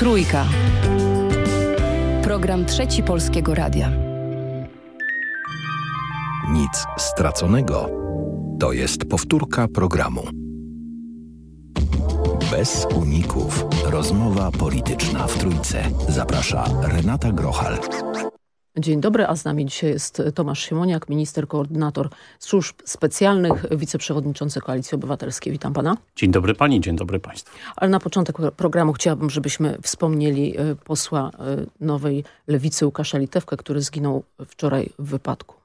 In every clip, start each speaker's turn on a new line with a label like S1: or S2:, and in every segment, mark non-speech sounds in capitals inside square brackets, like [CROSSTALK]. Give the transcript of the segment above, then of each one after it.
S1: Trójka. Program Trzeci Polskiego Radia.
S2: Nic straconego. To jest powtórka programu. Bez uników. Rozmowa polityczna w Trójce. Zaprasza Renata Grochal.
S3: Dzień dobry, a z nami dzisiaj jest Tomasz Siemoniak, minister koordynator służb specjalnych, wiceprzewodniczący Koalicji Obywatelskiej. Witam pana.
S4: Dzień dobry pani, dzień dobry państwu.
S3: Ale na początek programu chciałabym, żebyśmy wspomnieli e, posła e, Nowej Lewicy Łukasza Litewkę, który zginął wczoraj w wypadku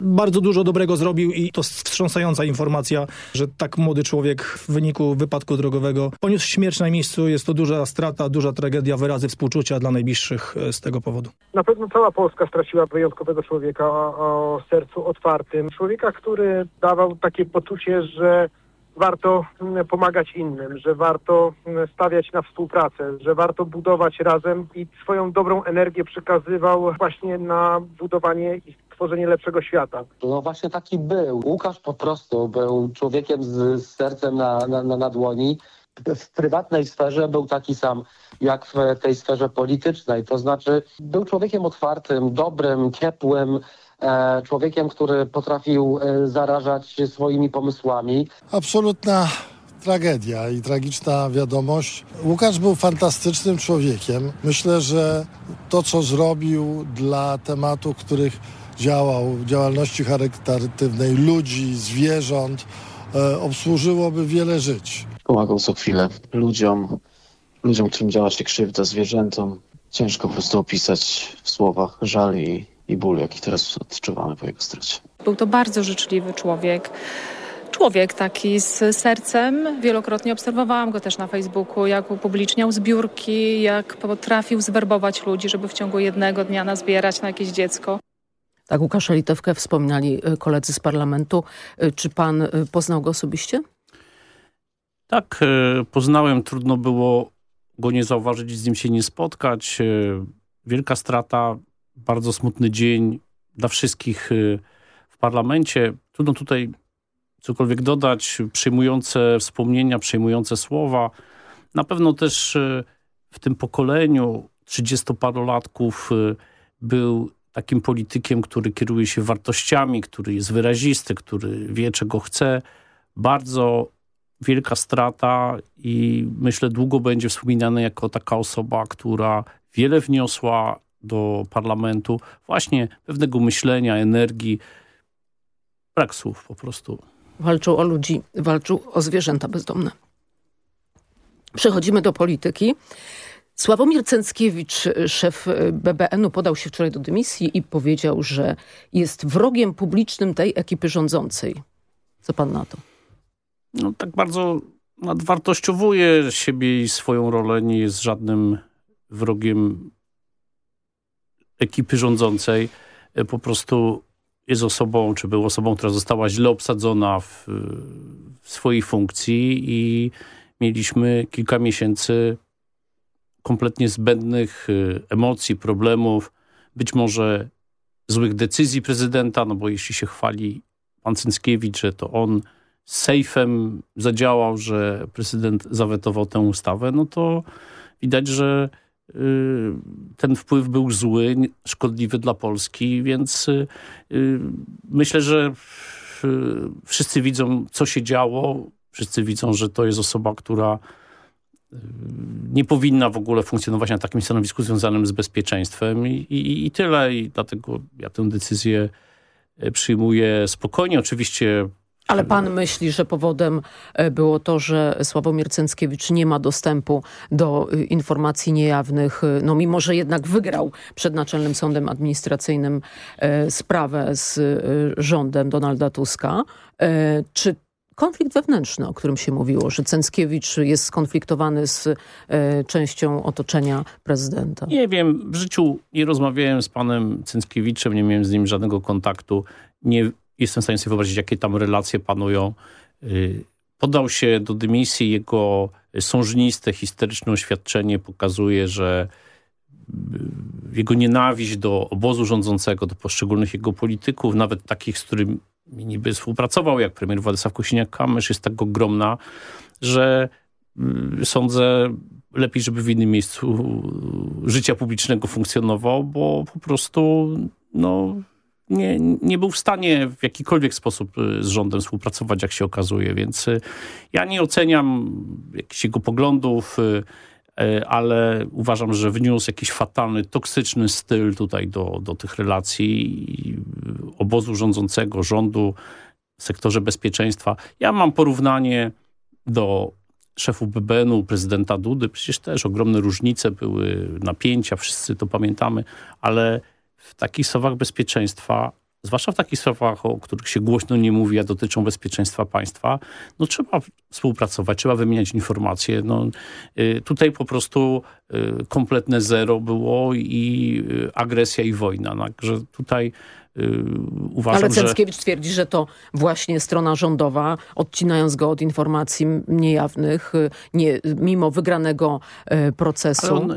S5: bardzo dużo dobrego zrobił i to wstrząsająca informacja, że tak młody człowiek w wyniku wypadku drogowego poniósł śmierć na miejscu. Jest to duża strata, duża tragedia, wyrazy współczucia dla najbliższych e, z tego powodu.
S6: Na pewno cała Polska straciła wyjątkowego człowieka o sercu otwartym. Człowieka, który dawał takie poczucie, że warto mm, pomagać innym, że warto mm, stawiać na współpracę, że warto budować razem i swoją dobrą energię przekazywał właśnie na budowanie i stworzenie lepszego świata.
S7: No właśnie taki był. Łukasz po prostu był człowiekiem z, z sercem na, na, na dłoni. W prywatnej sferze był taki sam jak w tej sferze politycznej. To znaczy był człowiekiem otwartym, dobrym, ciepłym, E, człowiekiem, który potrafił e, zarażać swoimi pomysłami.
S8: Absolutna tragedia i tragiczna wiadomość. Łukasz był fantastycznym człowiekiem. Myślę, że to, co zrobił dla tematów, których działał, działalności charytatywnej ludzi, zwierząt, e, obsłużyłoby wiele żyć.
S9: Pomagał co chwilę ludziom, ludziom, którym działa się krzywda, zwierzętom. Ciężko po prostu opisać w słowach żal i i ból, jaki teraz odczuwamy po jego stracie.
S10: Był to bardzo życzliwy człowiek. Człowiek taki z sercem. Wielokrotnie obserwowałam go też na Facebooku, jak upubliczniał zbiórki, jak potrafił zwerbować ludzi, żeby w ciągu jednego dnia nazbierać na jakieś dziecko.
S3: Tak, Łukasza Litewkę wspominali y, koledzy z parlamentu. Y, czy pan y, poznał go osobiście?
S4: Tak, poznałem. Trudno było go nie zauważyć, z nim się nie spotkać. Wielka strata bardzo smutny dzień dla wszystkich w parlamencie. Trudno tutaj cokolwiek dodać, przejmujące wspomnienia, przejmujące słowa. Na pewno też w tym pokoleniu trzydziestoparolatków y, był takim politykiem, który kieruje się wartościami, który jest wyrazisty, który wie, czego chce. Bardzo wielka strata i myślę długo będzie wspominany jako taka osoba, która wiele wniosła do parlamentu właśnie pewnego myślenia, energii, brak słów po prostu.
S3: Walczył o ludzi, walczył o zwierzęta bezdomne. Przechodzimy do polityki. Sławomir Cęckiewicz, szef BBN-u, podał się wczoraj do dymisji i powiedział, że jest wrogiem publicznym tej ekipy rządzącej. Co pan na to?
S4: No tak bardzo nadwartościowuje siebie i swoją rolę. Nie jest żadnym wrogiem ekipy rządzącej e, po prostu jest osobą, czy był osobą, która została źle obsadzona w, w swojej funkcji i mieliśmy kilka miesięcy kompletnie zbędnych e, emocji, problemów, być może złych decyzji prezydenta, no bo jeśli się chwali pan Cynckiewicz, że to on sejfem zadziałał, że prezydent zawetował tę ustawę, no to widać, że Y, ten wpływ był zły, szkodliwy dla Polski, więc y, y, myślę, że wszyscy widzą, co się działo. Wszyscy widzą, że to jest osoba, która nie powinna w ogóle funkcjonować na takim stanowisku związanym z bezpieczeństwem i, i, i tyle. I dlatego ja tę decyzję przyjmuję spokojnie. Oczywiście
S3: ale pan myśli, że powodem e, było to, że Sławomir Cęckiewicz nie ma dostępu do y, informacji niejawnych, no mimo, że jednak wygrał przed Naczelnym Sądem Administracyjnym e, sprawę z rządem Donalda Tuska. E, czy konflikt wewnętrzny, o którym się mówiło, że Cęckiewicz jest skonfliktowany z częścią otoczenia prezydenta?
S4: Nie wiem, w życiu nie rozmawiałem z panem Cęckiewiczem, nie miałem z nim żadnego kontaktu. Nie jestem w stanie sobie wyobrazić, jakie tam relacje panują. Y, podał się do dymisji, jego sążniste, historyczne oświadczenie pokazuje, że y, jego nienawiść do obozu rządzącego, do poszczególnych jego polityków, nawet takich, z którymi niby współpracował, jak premier Władysław Kosiniak-Kamysz, jest tak ogromna, że y, sądzę, lepiej, żeby w innym miejscu życia publicznego funkcjonował, bo po prostu no, nie, nie był w stanie w jakikolwiek sposób z rządem współpracować, jak się okazuje. Więc ja nie oceniam jakichś jego poglądów, E, ale uważam, że wniósł jakiś fatalny, toksyczny styl tutaj do, do tych relacji obozu rządzącego, rządu sektorze bezpieczeństwa. Ja mam porównanie do szefów BBN-u, prezydenta Dudy. Przecież też ogromne różnice były, napięcia, wszyscy to pamiętamy, ale w takich słowach bezpieczeństwa zwłaszcza w takich sprawach, o których się głośno nie mówi, a dotyczą bezpieczeństwa państwa, no trzeba współpracować, trzeba wymieniać informacje. No, y, tutaj po prostu y, kompletne zero było i y, agresja i wojna. Także tutaj uważam,
S3: Ale Cęckiewicz że... twierdzi, że to właśnie strona rządowa, odcinając go od informacji niejawnych, nie, mimo wygranego procesu.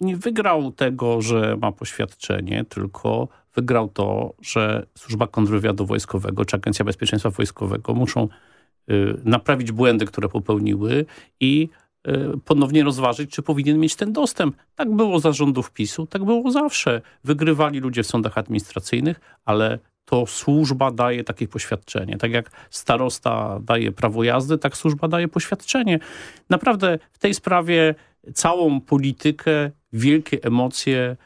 S4: nie wygrał tego, że ma poświadczenie, tylko wygrał to, że Służba Kontrwywiadu Wojskowego czy Agencja Bezpieczeństwa Wojskowego muszą y, naprawić błędy, które popełniły i y, ponownie rozważyć, czy powinien mieć ten dostęp. Tak było za rządów PiSu, tak było zawsze. Wygrywali ludzie w sądach administracyjnych, ale to służba daje takie poświadczenie. Tak jak starosta daje prawo jazdy, tak służba daje poświadczenie. Naprawdę w tej sprawie całą politykę, wielkie emocje,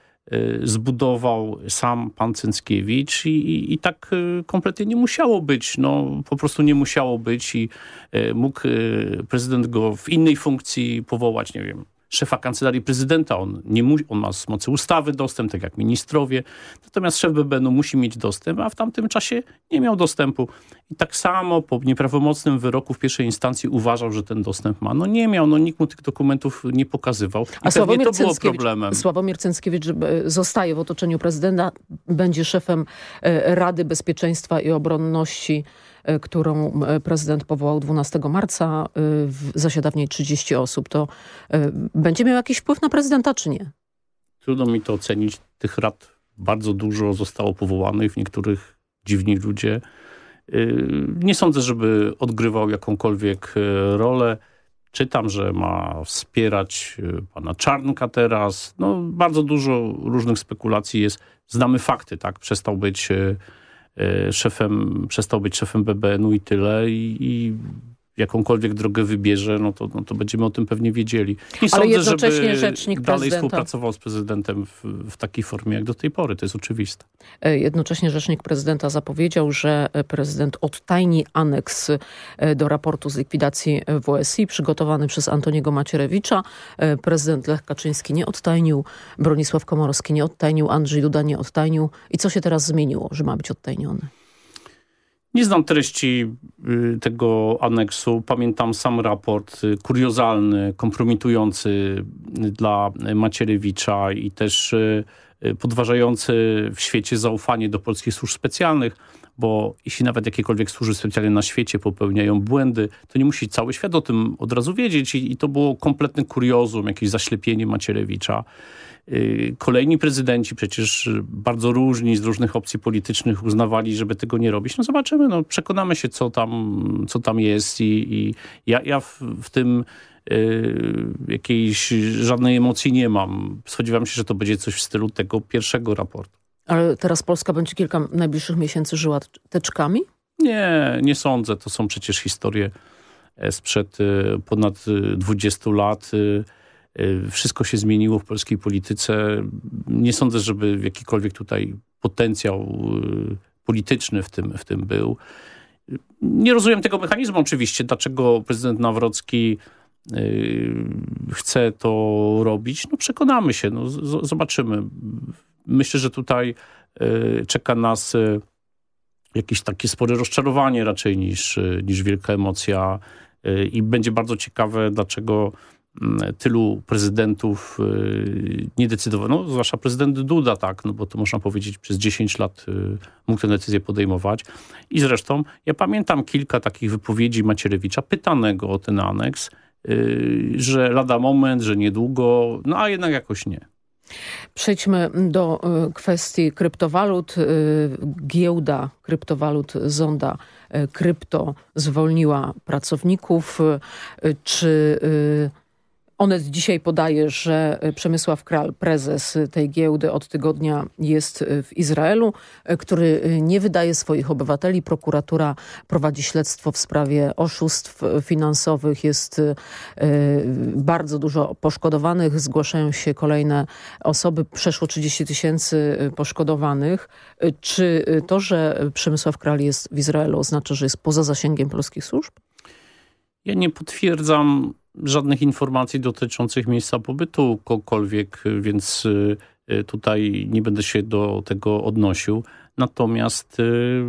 S4: zbudował sam pan Cęckiewicz i, i, i, tak y, kompletnie nie musiało być. No, po prostu nie musiało być i y, mógł prezydent go w innej funkcji powołać, nie wiem, szefa kancelarii prezydenta. On, nie on ma z mocy ustawy dostęp, tak jak ministrowie. Natomiast szef BBN-u musi mieć dostęp, a w tamtym czasie nie miał dostępu. I tak samo po nieprawomocnym wyroku w pierwszej instancji uważał, że ten dostęp ma. No nie miał, no nikt mu tych dokumentów nie pokazywał. I a Sławomir to było problemem.
S3: Sławomir Cęckiewicz zostaje w otoczeniu prezydenta, będzie szefem e, Rady Bezpieczeństwa i Obronności E, którą e, prezydent powołał 12 marca, e, zasiada w niej 30 osób, to będzie miał jakiś wpływ na prezydenta, czy nie?
S4: Trudno mi to ocenić. Tych rad bardzo dużo zostało powołanych, w niektórych dziwni ludzie. Nie sądzę, żeby odgrywał jakąkolwiek rolę. Czytam, że ma wspierać pana Czarnka teraz. No, bardzo dużo różnych spekulacji jest. Znamy fakty, tak? Przestał być E, szefem, przestał być szefem BBN-u i tyle i, i jakąkolwiek drogę wybierze, no to, no to będziemy o tym pewnie wiedzieli. I Ale sądzę, żeby rzecznik dalej prezydenta... współpracował z prezydentem w, w, takiej formie jak do tej pory, to jest oczywiste.
S3: E, jednocześnie rzecznik prezydenta zapowiedział, że e, prezydent odtajni aneks e, do raportu z likwidacji WSI przygotowany przez Antoniego Macierewicza. Prezydent Lech Kaczyński nie odtajnił, Bronisław Komorowski nie odtajnił, Andrzej Duda nie odtajnił. I co się teraz zmieniło, że ma być odtajniony?
S4: Nie znam treści y, tego aneksu. Pamiętam sam raport y, kuriozalny, kompromitujący dla Macierewicza i też y, podważający w świecie zaufanie do polskich służb specjalnych, bo jeśli nawet jakiekolwiek służby specjalne na świecie popełniają błędy, to nie musi cały świat o tym od razu wiedzieć i, i to było kompletne kuriozum, jakieś zaślepienie Macierewicza. Y, kolejni prezydenci, przecież bardzo różni z różnych opcji politycznych uznawali, żeby tego nie robić. No zobaczymy, no przekonamy się, co tam, co tam jest i, i ja, ja w, w tym y, jakiejś żadnej emocji nie mam. Spodziewam się, że to będzie coś w stylu tego pierwszego raportu.
S3: Ale teraz Polska będzie kilka najbliższych miesięcy żyła teczkami?
S4: Nie, nie sądzę. To są przecież historie e, sprzed y, ponad 20 lat. Y, wszystko się zmieniło w polskiej polityce. Nie sądzę, żeby jakikolwiek tutaj potencjał y, polityczny w tym, w tym był. Nie rozumiem tego mechanizmu oczywiście, dlaczego prezydent Nawrocki y, chce to robić. No przekonamy się, no, zobaczymy. Myślę, że tutaj czeka nas jakieś takie spore rozczarowanie raczej niż, niż wielka emocja i będzie bardzo ciekawe, dlaczego tylu prezydentów y, nie decydowano, no, zwłaszcza prezydent Duda, tak, no bo to można powiedzieć przez 10 lat y, mógł tę decyzję podejmować. I zresztą ja pamiętam kilka takich wypowiedzi Macierewicza pytanego o ten aneks, y, że lada moment, że niedługo, no a jednak jakoś nie.
S3: Przejdźmy do kwestii kryptowalut. Giełda kryptowalut Zonda Krypto zwolniła pracowników. Czy Onet dzisiaj podaje, że Przemysław Kral, prezes tej giełdy od tygodnia jest w Izraelu, który nie wydaje swoich obywateli. Prokuratura prowadzi śledztwo w sprawie oszustw finansowych. Jest bardzo dużo poszkodowanych. Zgłaszają się kolejne osoby. Przeszło 30 tysięcy poszkodowanych. Czy to, że Przemysław Kral jest w Izraelu oznacza, że jest poza zasięgiem polskich służb?
S4: Ja nie potwierdzam żadnych informacji dotyczących miejsca pobytu kogokolwiek, więc y, tutaj nie będę się do tego odnosił. Natomiast y,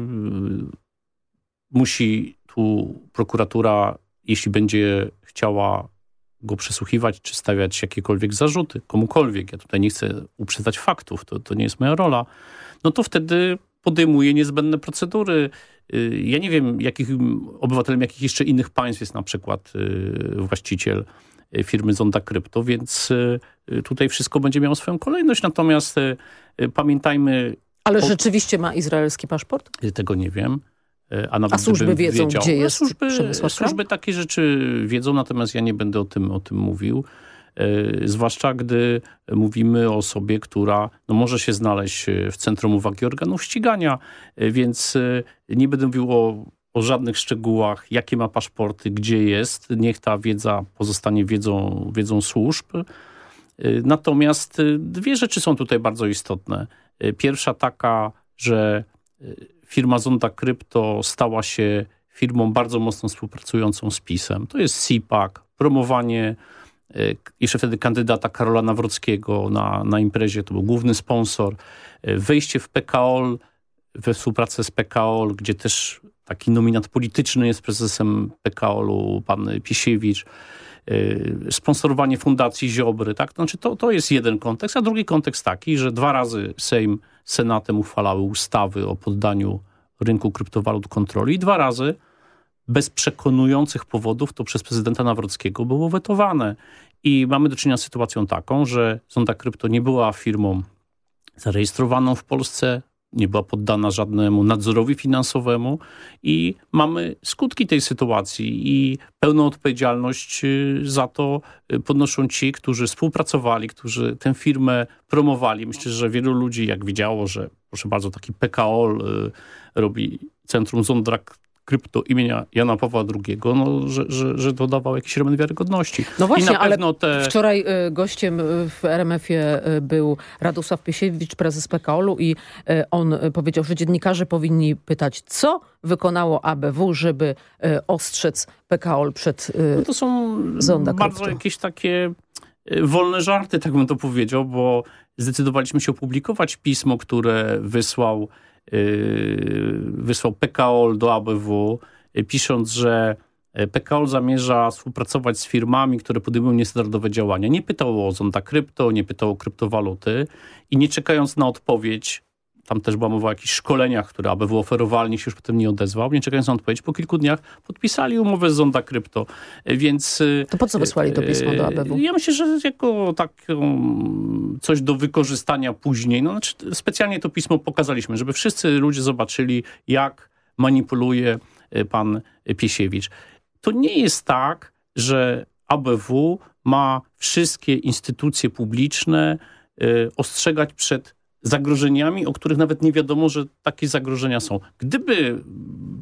S4: musi tu prokuratura, jeśli będzie chciała go przesłuchiwać, czy stawiać jakiekolwiek zarzuty, komukolwiek, ja tutaj nie chcę uprzedzać faktów, to, to nie jest moja rola, no to wtedy podejmuje niezbędne procedury. Y, ja nie wiem, jakich obywatelem jakich jeszcze innych państw jest na przykład y, właściciel y, firmy Zonda Krypto, więc tutaj wszystko będzie miało swoją kolejność. Natomiast pamiętajmy...
S3: Ale o... rzeczywiście ma izraelski paszport?
S4: Tego nie wiem. A,
S3: nawet A służby wiedzą,
S4: wiedział,
S3: gdzie jest
S4: służby, służby takie rzeczy wiedzą, natomiast ja nie będę o tym, o tym mówił. E, zwłaszcza gdy mówimy o osobie, która no, może się znaleźć e, w centrum uwagi organów ścigania, e, więc nie będę mówił o, o żadnych szczegółach, jakie ma paszporty, gdzie jest. Niech ta wiedza pozostanie wiedzą, wiedzą służb. Natomiast dwie rzeczy są tutaj bardzo istotne. Pierwsza taka, że firma Zonda Krypto stała się firmą bardzo mocno współpracującą z PiSem. To jest CPAC, promowanie jeszcze wtedy kandydata Karola Nawrockiego na, na imprezie, to był główny sponsor. E, wejście w PKOL, we współpracę z PKOL, gdzie też taki nominat polityczny jest prezesem PKOL-u, pan Pisiewicz. E, sponsorowanie Fundacji Ziobry, tak? Znaczy to, to jest jeden kontekst, a drugi kontekst taki, że dwa razy Sejm Senatem uchwalały ustawy o poddaniu rynku kryptowalut kontroli i dwa razy bez przekonujących powodów to przez prezydenta Nawrockiego było wetowane. I mamy do czynienia z sytuacją taką, że Zonda Krypto nie była firmą zarejestrowaną w Polsce, nie była poddana żadnemu nadzorowi finansowemu i mamy skutki tej sytuacji i pełną odpowiedzialność y, za to y, podnoszą ci, którzy współpracowali, którzy tę firmę promowali. Myślę, że wielu ludzi jak widziało, że proszę bardzo taki PKO y, robi Centrum Zondrak krypto imienia Jana Pawła II, no, że, że, że dodawał jakiś element wiarygodności.
S3: No właśnie, ale te... wczoraj y, gościem y, w RMF-ie y, był Radosław Piesiewicz, prezes PKOL-u i on powiedział, że dziennikarze powinni pytać, co wykonało ABW, żeby ostrzec PKOL przed no
S4: To są zonda bardzo krypto. jakieś takie wolne żarty, tak bym to powiedział, bo zdecydowaliśmy się opublikować pismo, które wysłał wysłał PKOL do ABW, y, pisząc, że y, PKOL zamierza współpracować z firmami, które podejmują niestandardowe działania. Nie pytał o zonda krypto, nie pytał o kryptowaluty i nie czekając na odpowiedź, tam też była mowa o jakichś szkoleniach, które ABW oferowali, nikt się już potem nie odezwał. Nie czekając na odpowiedź, po kilku dniach podpisali umowę z Zonda Krypto, więc...
S3: To po co wysłali to pismo do ABW?
S4: Ja myślę, że jako tak coś do wykorzystania później. No, znaczy specjalnie to pismo pokazaliśmy, żeby wszyscy ludzie zobaczyli, jak manipuluje e, pan Piesiewicz. To nie jest tak, że ABW ma wszystkie instytucje publiczne e, ostrzegać przed zagrożeniami, o których nawet nie wiadomo, że takie zagrożenia są. Gdyby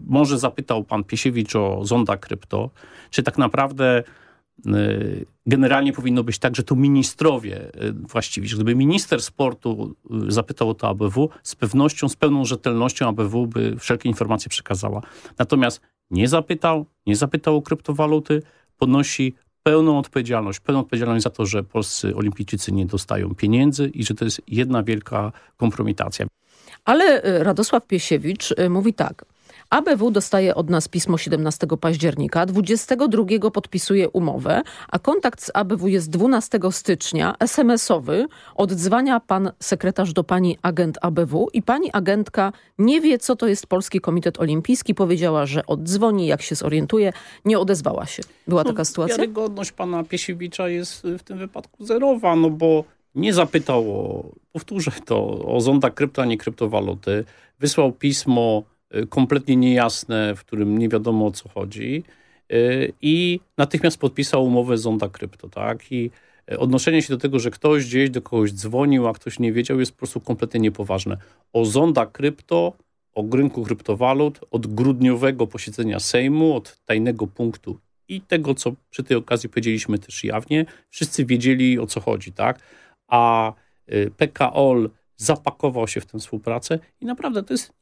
S4: może zapytał pan Piesiewicz o zonda krypto, czy tak naprawdę y, generalnie powinno być tak, że to ministrowie y, właściwi, gdyby minister sportu y, zapytał o to ABW, z pewnością, z pełną rzetelnością ABW by wszelkie informacje przekazała. Natomiast nie zapytał, nie zapytał o kryptowaluty, ponosi pełną odpowiedzialność, pełną odpowiedzialność za to, że polscy olimpijczycy nie dostają pieniędzy i że to jest jedna wielka kompromitacja.
S3: Ale y, Radosław Piesiewicz y, mówi tak. ABW dostaje od nas pismo 17 października, 22 podpisuje umowę, a kontakt z ABW jest 12 stycznia, SMS-owy. Oddzwania pan sekretarz do pani agent ABW i pani agentka nie wie, co to jest Polski Komitet Olimpijski. Powiedziała, że oddzwoni, jak się zorientuje. Nie odezwała się. Była no, taka sytuacja?
S4: Wiarygodność pana Piesiewicza jest w tym wypadku zerowa, no bo nie zapytał o, powtórzę to, o zonda krypto, a nie kryptowaluty. Wysłał pismo kompletnie niejasne, w którym nie wiadomo o co chodzi. i natychmiast podpisał umowę Zonda Krypto, tak? I odnoszenie się do tego, że ktoś gdzieś do kogoś dzwonił, a ktoś nie wiedział, jest po prostu kompletnie niepoważne. O Zonda Krypto, o rynku kryptowalut, od grudniowego posiedzenia Sejmu, od tajnego punktu i tego, co przy tej okazji powiedzieliśmy też jawnie, wszyscy wiedzieli o co chodzi, tak? A PKOL zapakował się w tę współpracę i naprawdę to jest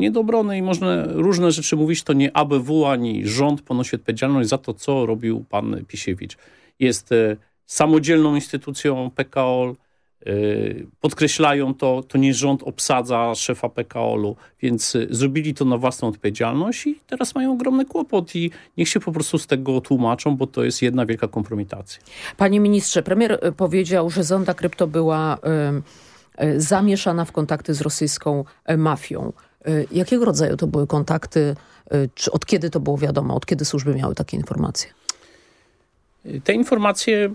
S4: nie do i można różne rzeczy mówić, to nie ABW ani rząd ponosi odpowiedzialność za to, co robił pan Pisiewicz. Jest e, samodzielną instytucją PKOL, e, podkreślają to, to nie rząd obsadza szefa PKOL-u, więc e, zrobili to na własną odpowiedzialność i teraz mają ogromny kłopot i niech się po prostu z tego tłumaczą, bo to jest jedna wielka kompromitacja.
S3: Panie ministrze, premier powiedział, że zonda krypto była zamieszana w kontakty z rosyjską e, mafią. E, jakiego rodzaju to były kontakty? Czy od kiedy to było wiadomo? Od kiedy służby miały takie informacje?
S4: Te informacje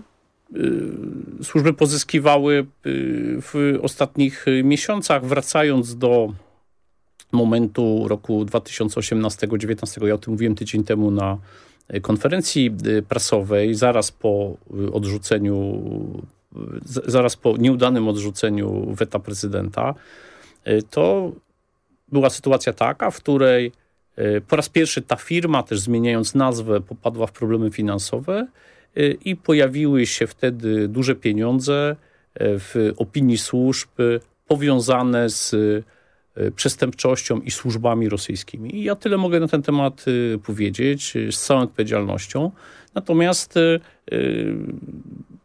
S4: służby pozyskiwały w ostatnich miesiącach, wracając do momentu roku 2018-2019. Ja o tym mówiłem tydzień temu na konferencji prasowej, zaraz po odrzuceniu zaraz po nieudanym odrzuceniu weta prezydenta, e, to była sytuacja taka, w której e, po raz pierwszy ta firma, też zmieniając nazwę, popadła w problemy finansowe e, i pojawiły się wtedy duże pieniądze w opinii służb powiązane z przestępczością i służbami rosyjskimi. I ja tyle mogę na ten temat powiedzieć z całą odpowiedzialnością. Natomiast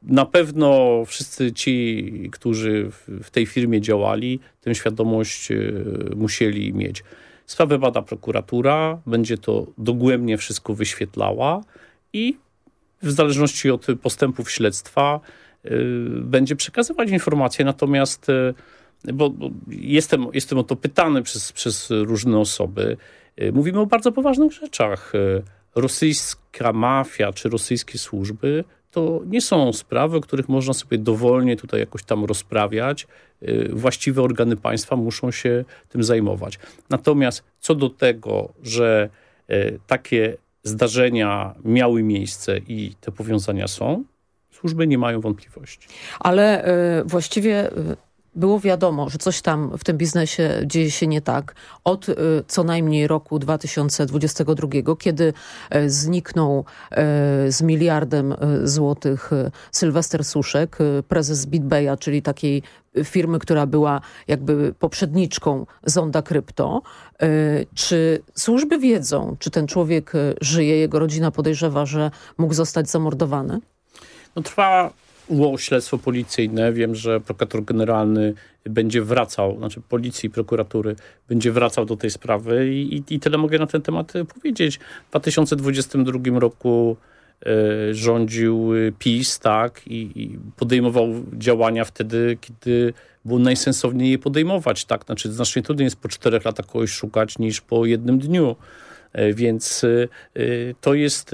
S4: na pewno wszyscy ci, którzy w tej firmie działali, tę świadomość e, musieli mieć. Sprawę bada prokuratura, będzie to dogłębnie wszystko wyświetlała i w zależności od postępów śledztwa e, będzie przekazywać informacje. Natomiast, e, bo, jestem, jestem o to pytany przez, przez różne osoby, mówimy o bardzo poważnych rzeczach. Rosyjska mafia czy rosyjskie służby to nie są sprawy, o których można sobie dowolnie tutaj jakoś tam rozprawiać. Y, właściwe organy państwa muszą się tym zajmować. Natomiast co do tego, że y, takie zdarzenia miały miejsce i te powiązania są, służby nie mają wątpliwości.
S3: Ale y, właściwie było wiadomo, że coś tam w tym biznesie dzieje się nie tak od y, co najmniej roku 2022, kiedy y, zniknął y, z miliardem złotych Sylwester Suszek, prezes BitBaya, czyli takiej firmy, która była jakby poprzedniczką Zonda Krypto. Czy służby wiedzą, czy ten człowiek żyje, jego rodzina podejrzewa, że mógł zostać zamordowany?
S4: No trwa śledztwo policyjne. Wiem, że prokurator generalny będzie wracał, znaczy policji i prokuratury będzie wracał do tej sprawy i, i, i tyle mogę na ten temat powiedzieć. W 2022 roku e, rządził PiS, tak, i, i, podejmował działania wtedy, kiedy było najsensowniej je podejmować, tak, znaczy znacznie trudniej jest po czterech latach kogoś szukać niż po jednym dniu. E, więc e, to jest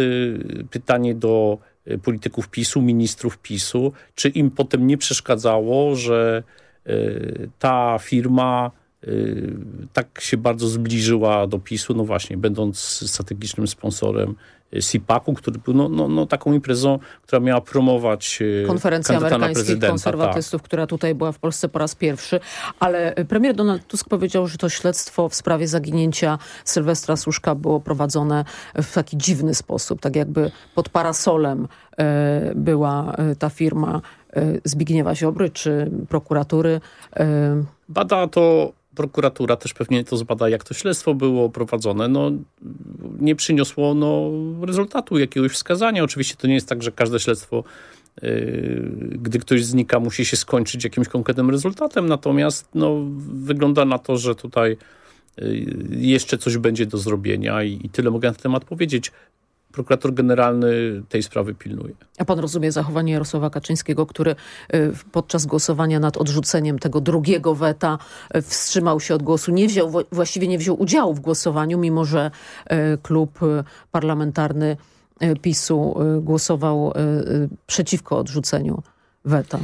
S4: pytanie do polityków PiSu, ministrów PiSu, czy im potem nie przeszkadzało, że y, ta firma y, tak się bardzo zbliżyła do PiSu, no właśnie, będąc strategicznym sponsorem CIPAC-u, który był no, no, no, taką imprezą, która miała promować
S3: Konferencja amerykańskich konserwatystów, tak. która tutaj była w Polsce po raz pierwszy. Ale premier Donald Tusk powiedział, że to śledztwo w sprawie zaginięcia Sylwestra Suszka było prowadzone w taki dziwny sposób, tak jakby pod parasolem e, była e, ta firma e, Zbigniewa Ziobry czy prokuratury.
S4: Bada to prokuratura też pewnie to zbada, jak to śledztwo było prowadzone. No, nie przyniosło no, rezultatu, jakiegoś wskazania. Oczywiście to nie jest tak, że każde śledztwo yy, gdy ktoś znika, musi się skończyć jakimś konkretnym rezultatem. Natomiast no, wygląda na to, że tutaj yy, jeszcze coś będzie do zrobienia i, i tyle mogę na ten temat powiedzieć prokurator generalny tej sprawy pilnuje.
S3: A pan rozumie zachowanie Jarosława Kaczyńskiego, który y, podczas głosowania nad odrzuceniem tego drugiego weta y, wstrzymał się od głosu, nie wziął, właściwie nie wziął udziału w głosowaniu, mimo że y, klub parlamentarny PiSu głosował przeciwko odrzuceniu weta.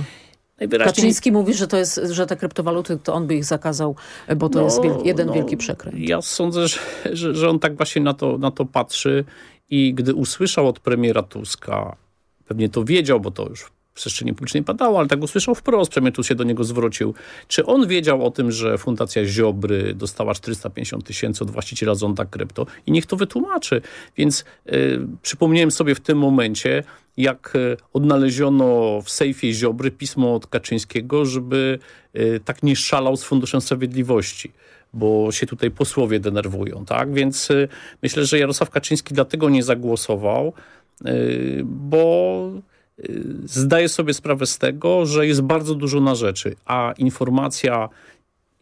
S3: Kaczyński mówi, że to jest, że te kryptowaluty, to on by ich zakazał, bo to no, jest wielki, jeden no, wielki przekręt.
S4: Ja sądzę, że, że, że, on tak właśnie na to, na to patrzy I gdy usłyszał od premiera Tuska, pewnie to wiedział, bo to już w przestrzeni publicznej padało, ale tak usłyszał wprost, premier tu się do niego zwrócił. Czy on wiedział o tym, że Fundacja Ziobry dostała 450 tysięcy od właściciela Zonda Krypto i niech to wytłumaczy. Więc y, przypomniałem sobie w tym momencie, jak y, odnaleziono w sejfie Ziobry pismo od Kaczyńskiego, żeby y, tak nie szalał z Funduszem Sprawiedliwości bo się tutaj posłowie denerwują, tak? Więc y, myślę, że Jarosław Kaczyński dlatego nie zagłosował, y, bo y, zdaje sobie sprawę z tego, że jest bardzo dużo na rzeczy, a informacja,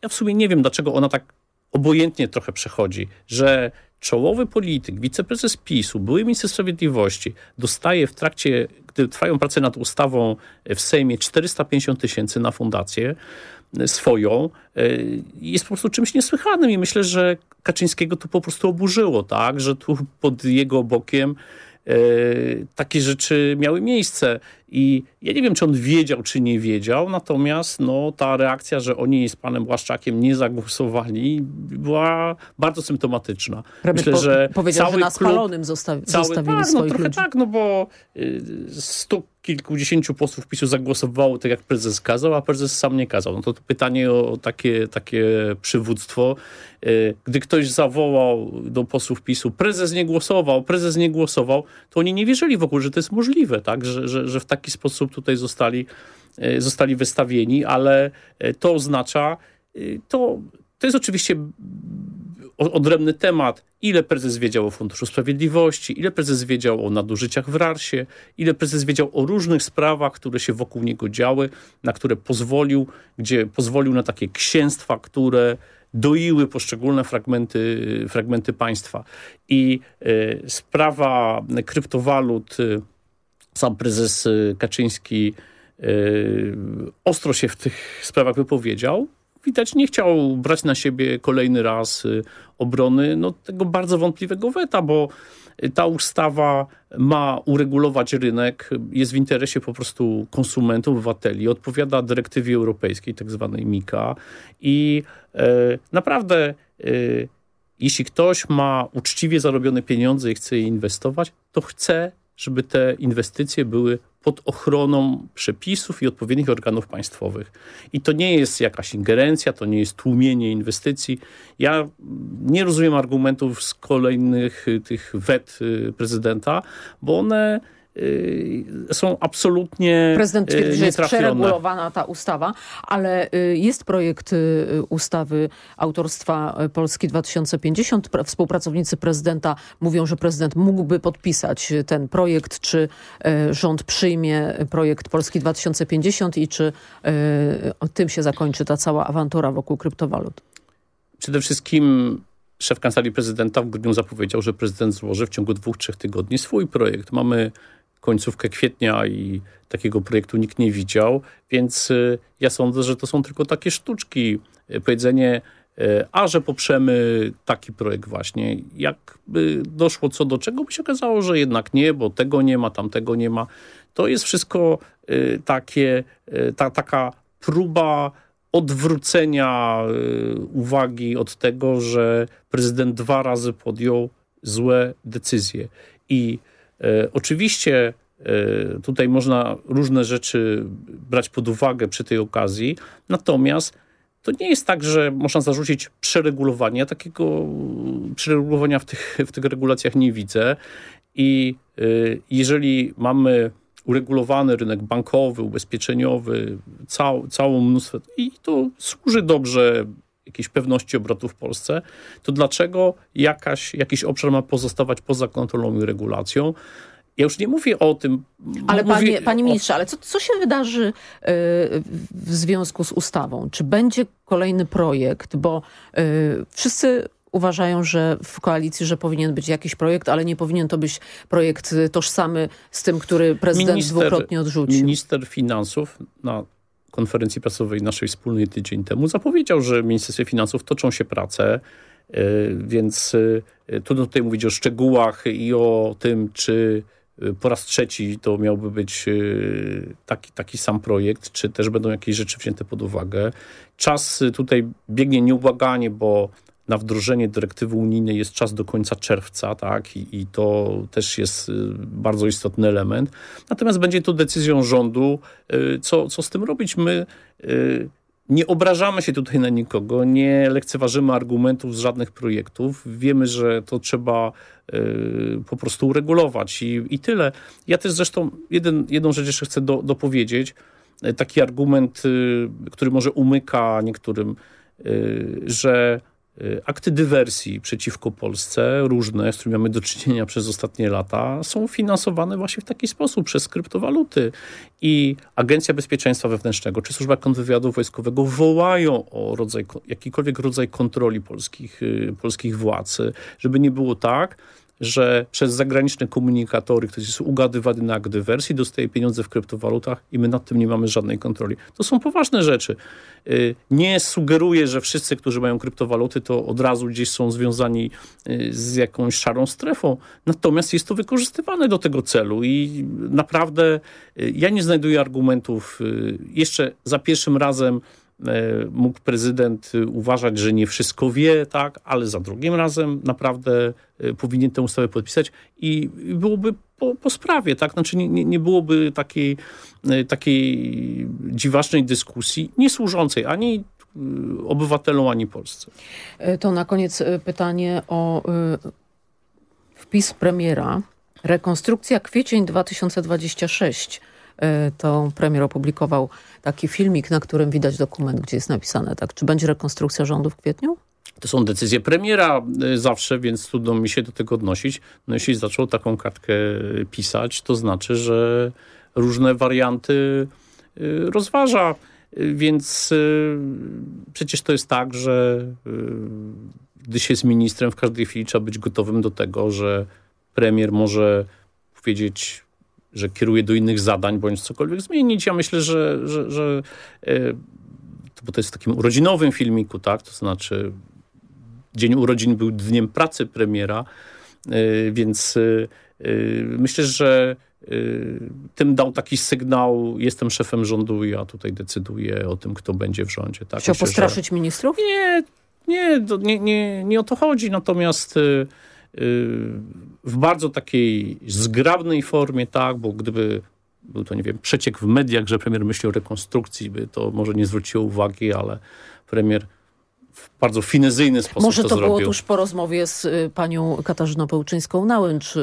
S4: ja w sumie nie wiem, dlaczego ona tak obojętnie trochę przechodzi, że czołowy polityk, wiceprezes PiSu, były minister sprawiedliwości, dostaje w trakcie, gdy trwają prace nad ustawą w Sejmie 450 tysięcy na fundację swoją, jest po prostu czymś niesłychanym i myślę, że Kaczyńskiego to po prostu oburzyło, tak, że tu pod jego bokiem E, takie rzeczy miały miejsce. I ja nie wiem, czy on wiedział, czy nie wiedział, natomiast no, ta reakcja, że oni z panem Błaszczakiem nie zagłosowali, była bardzo symptomatyczna.
S3: Myślę, że powiedział, cały że na spalonym zostawi,
S4: cały,
S3: zostawili
S4: tak,
S3: swoich
S4: no, trochę
S3: ludzi.
S4: tak, no bo y, stu kilkudziesięciu posłów PiSu zagłosowało tak, jak prezes kazał, a prezes sam nie kazał. No to, to pytanie o takie, takie przywództwo. Y, gdy ktoś zawołał do posłów PiSu, prezes nie głosował, prezes nie głosował, to oni nie wierzyli w ogóle, że to jest możliwe, tak? że, że, że w taki sposób tutaj zostali, y, zostali wystawieni, ale to oznacza, to, to jest oczywiście odrębny temat, ile prezes wiedział o Funduszu Sprawiedliwości, ile prezes wiedział o nadużyciach w RARSie, ile prezes wiedział o różnych sprawach, które się wokół niego działy, na które pozwolił, gdzie pozwolił na takie księstwa, które doiły poszczególne fragmenty, fragmenty państwa. I y, sprawa kryptowalut, y, sam prezes y, Kaczyński ostro się w tych sprawach wypowiedział, widać nie chciał brać na siebie kolejny raz y, obrony no, tego bardzo wątpliwego weta, bo ta ustawa ma uregulować rynek, jest w interesie po prostu konsumentów, obywateli, odpowiada dyrektywie europejskiej, tak zwanej MIKA. I e, naprawdę e, jeśli ktoś ma uczciwie zarobione pieniądze i chce je inwestować, to chce, żeby te inwestycje były pod ochroną przepisów i odpowiednich organów państwowych. I to nie jest jakaś ingerencja, to nie jest tłumienie inwestycji. Ja nie rozumiem argumentów z kolejnych y, tych wet y, prezydenta, bo one są absolutnie
S3: Prezydent twierdzi, że
S4: jest
S3: przeregulowana ta ustawa, ale y, jest projekt y, ustawy autorstwa Polski 2050. Współpracownicy prezydenta mówią, że prezydent mógłby podpisać ten projekt, czy rząd przyjmie projekt Polski 2050 i czy tym się zakończy ta cała awantura wokół kryptowalut.
S4: Przede wszystkim szef kancelarii prezydenta w grudniu zapowiedział, że prezydent złoży w ciągu dwóch, trzech tygodni swój projekt. Mamy końcówkę kwietnia i takiego projektu nikt nie widział, więc y, ja sądzę, że to są tylko takie sztuczki. Y, powiedzenie, y, a że poprzemy taki projekt właśnie. Jakby doszło co do czego, by się okazało, że jednak nie, bo tego nie ma, tamtego nie ma. To jest wszystko takie, ta, taka próba odwrócenia uwagi od tego, że prezydent dwa razy podjął złe decyzje. I oczywiście e, tutaj można różne rzeczy brać pod uwagę przy tej okazji, natomiast to nie jest tak, że można zarzucić przeregulowanie. Takiego przeregulowania w tych, w tych regulacjach nie widzę. I e, jeżeli mamy uregulowany rynek bankowy, ubezpieczeniowy, cał, całą mnóstwo i to służy dobrze jakiejś pewności obrotu w Polsce, to dlaczego jakaś, jakiś obszar ma pozostawać poza kontrolą i regulacją? Ja już nie mówię o tym...
S3: Ale mówię panie, panie ministrze, o... ale co, co się wydarzy yy, w związku z ustawą? Czy będzie kolejny projekt? Bo yy, wszyscy uważają, że w koalicji, że powinien być jakiś projekt, ale nie powinien to być projekt tożsamy z tym, który prezydent minister, dwukrotnie odrzucił.
S4: Minister finansów na konferencji prasowej naszej wspólnej tydzień temu zapowiedział, że w Ministerstwie Finansów toczą się prace, e, więc e, trudno tutaj mówić o szczegółach i o tym, czy e, po raz trzeci to miałby być taki, taki sam projekt, czy też będą jakieś rzeczy wzięte pod uwagę. Czas tutaj biegnie nieubłaganie, bo na wdrożenie dyrektywy unijnej jest czas do końca czerwca, tak? I, I, to też jest y, bardzo istotny element. Natomiast będzie to decyzją rządu, y, co, co z tym robić. My y, nie obrażamy się tutaj na nikogo, nie lekceważymy argumentów z żadnych projektów. Wiemy, że to trzeba po prostu uregulować i, i tyle. Ja też zresztą jeden, jedną rzecz jeszcze chcę do, dopowiedzieć. Taki argument, który może umyka niektórym, że akty dywersji przeciwko Polsce, różne, z którymi mamy do czynienia przez ostatnie lata, są finansowane właśnie w taki sposób, przez kryptowaluty. I Agencja Bezpieczeństwa Wewnętrznego czy Służba Kontrwywiadu Wojskowego wołają o rodzaj, jakikolwiek rodzaj kontroli polskich, y, polskich władz, żeby nie było tak, że przez zagraniczne komunikatory ktoś jest ugadywany na dywersji, dostaje pieniądze w kryptowalutach i my nad tym nie mamy żadnej kontroli. To są poważne rzeczy. Y, nie sugeruję, że wszyscy, którzy mają kryptowaluty, to od razu gdzieś są związani y, z jakąś szarą strefą. Natomiast jest to wykorzystywane do tego celu i naprawdę y, ja nie znajduję argumentów. Jeszcze za pierwszym razem mógł prezydent y, uważać, że nie wszystko wie, tak, ale za drugim razem naprawdę e, powinien tę ustawę podpisać i byłoby po, po sprawie, tak, znaczy nie, nie, byłoby takiej, e, takiej dziwacznej dyskusji, nie służącej ani obywatelom, ani Polsce.
S3: To na koniec pytanie o wpis premiera. Rekonstrukcja kwiecień 2026 E, to premier opublikował taki filmik, na którym widać dokument, gdzie jest napisane tak, czy będzie rekonstrukcja rządu w kwietniu?
S4: To są decyzje premiera e, zawsze, więc trudno mi się do tego odnosić. No jeśli zaczął taką kartkę pisać, to znaczy, że różne warianty e, rozważa. Więc przecież to jest tak, że gdy się jest ministrem, w każdej chwili trzeba być gotowym do tego, że premier może powiedzieć że kieruje do innych zadań, bądź cokolwiek zmienić. Ja myślę, że, że, że e, bo to jest w takim urodzinowym filmiku, tak? To znaczy dzień urodzin był dniem pracy premiera, e, więc e, myślę, że tym dał taki sygnał, jestem szefem rządu, ja tutaj decyduję o tym, kto będzie w rządzie. Tak?
S3: Chciał myślę, postraszyć że... ministrów?
S4: Nie, nie, nie, nie, nie o to chodzi, natomiast w bardzo takiej zgrabnej formie, tak, bo gdyby był to, nie wiem, przeciek w mediach, że premier myśli o rekonstrukcji, by to może nie zwróciło uwagi, ale premier w bardzo finezyjny sposób
S3: Może to,
S4: to
S3: było tuż po rozmowie z y, panią Katarzyną Pełczyńską-Nałęcz,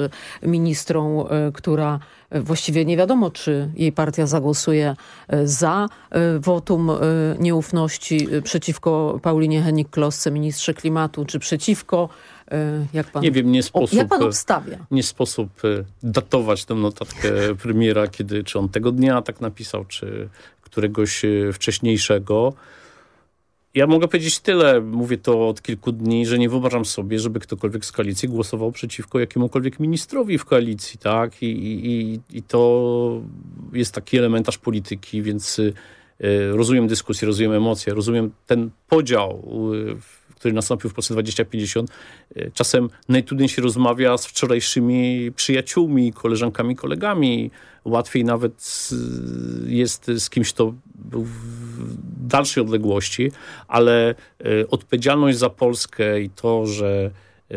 S3: ministrą, y, która y, właściwie nie wiadomo, czy jej partia zagłosuje za wotum nieufności przeciwko Paulinie Henik-Klosce, ministrze klimatu, czy przeciwko jak pan,
S4: nie wiem, nie sposób,
S3: jak pan obstawia?
S4: Nie sposób datować tę notatkę premiera, kiedy, czy on tego dnia tak napisał, czy któregoś wcześniejszego. Ja mogę powiedzieć tyle, mówię to od kilku dni, że nie wyobrażam sobie, żeby ktokolwiek z koalicji głosował przeciwko jakiemukolwiek ministrowi w koalicji, tak? I, i, i to jest taki elementarz polityki, więc y, rozumiem dyskusję, rozumiem emocje, rozumiem ten podział y, który nastąpił w Polsce 2050, e, czasem najtrudniej się rozmawia z wczorajszymi przyjaciółmi, koleżankami, kolegami. Łatwiej nawet jest z kimś, kto był w dalszej odległości, ale e, odpowiedzialność za Polskę i to, że e,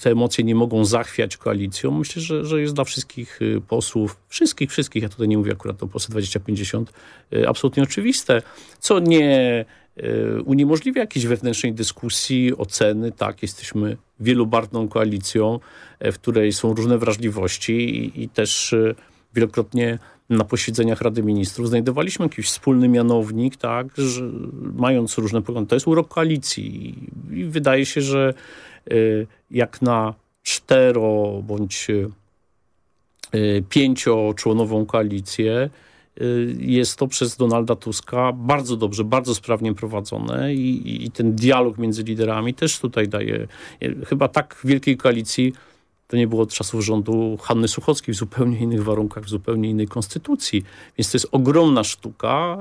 S4: te emocje nie mogą zachwiać koalicją. Myślę, że, że jest dla wszystkich posłów, wszystkich, wszystkich, ja tutaj nie mówię akurat o Polsce 2050, absolutnie oczywiste, co nie uniemożliwia jakiejś wewnętrznej dyskusji, oceny. Tak, jesteśmy wielobarwną koalicją, e, w której są różne wrażliwości i, i też y, wielokrotnie na posiedzeniach Rady Ministrów znajdowaliśmy jakiś wspólny mianownik, tak, że mając różne poglądy. To jest urok koalicji i wydaje się, że jak na cztero bądź pięcioczłonową koalicję jest to przez Donalda Tuska bardzo dobrze, bardzo sprawnie prowadzone i, i, ten dialog między liderami też tutaj daje, chyba tak wielkiej koalicji to nie było od czasów rządu Hanny Suchockiej w zupełnie innych warunkach, w zupełnie innej konstytucji. Więc to jest ogromna sztuka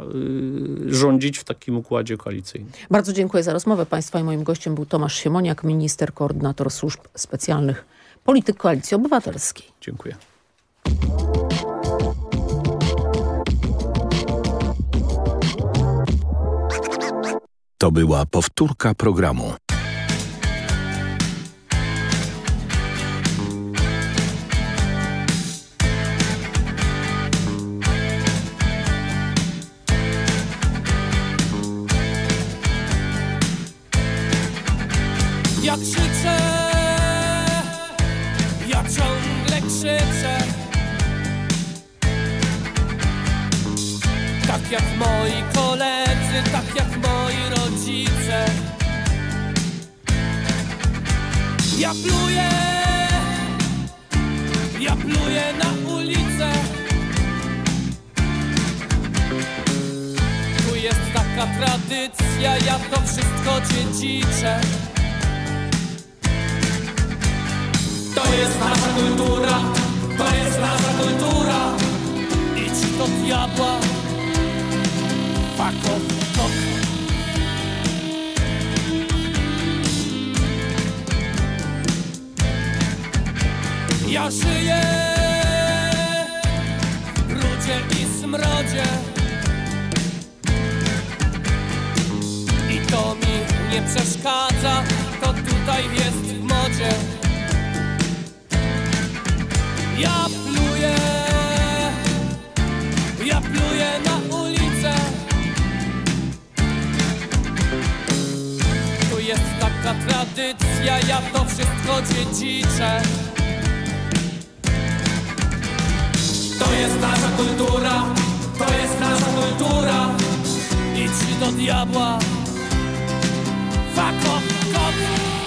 S4: yy, rządzić w takim układzie koalicyjnym.
S3: Bardzo dziękuję za rozmowę Państwa i moim gościem był Tomasz Siemoniak, minister, koordynator służb specjalnych, polityk Koalicji Obywatelskiej.
S4: Dziękuję.
S2: To była powtórka programu.
S11: Ja krzyczę, ja ciągle krzyczę Tak jak moi koledzy, tak jak moi tradycja, ja to wszystko dziedziczę. To jest nasza kultura, to jest nasza kultura. Idź do diabła, fuck off, fuck. Ja żyję w brudzie i smrodzie przeszkadza, to tutaj jest w modzie. Ja pluję, ja pluję na ulicę. Tu jest taka tradycja, ja to wszystko dziedziczę. To jest nasza kultura, to jest nasza kultura. Idź do diabła Fuck off,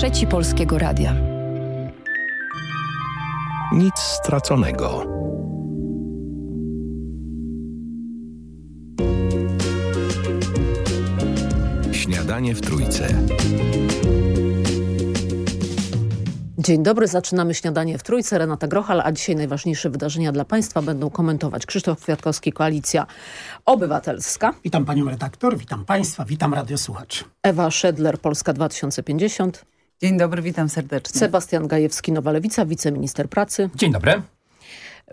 S1: Trzeci Polskiego Radia.
S2: Nic straconego. Śniadanie w trójce.
S3: Dzień dobry, zaczynamy śniadanie w Trójce. Renata Grochal, a dzisiaj najważniejsze wydarzenia dla Państwa będą komentować Krzysztof Kwiatkowski, Koalicja Obywatelska.
S12: Witam panią redaktor, witam państwa, witam radiosłuchaczy.
S3: Ewa Szedler, Polska 2050.
S12: Dzień dobry, witam serdecznie.
S3: Sebastian Gajewski, Nowa Lewica, wiceminister pracy.
S13: Dzień dobry.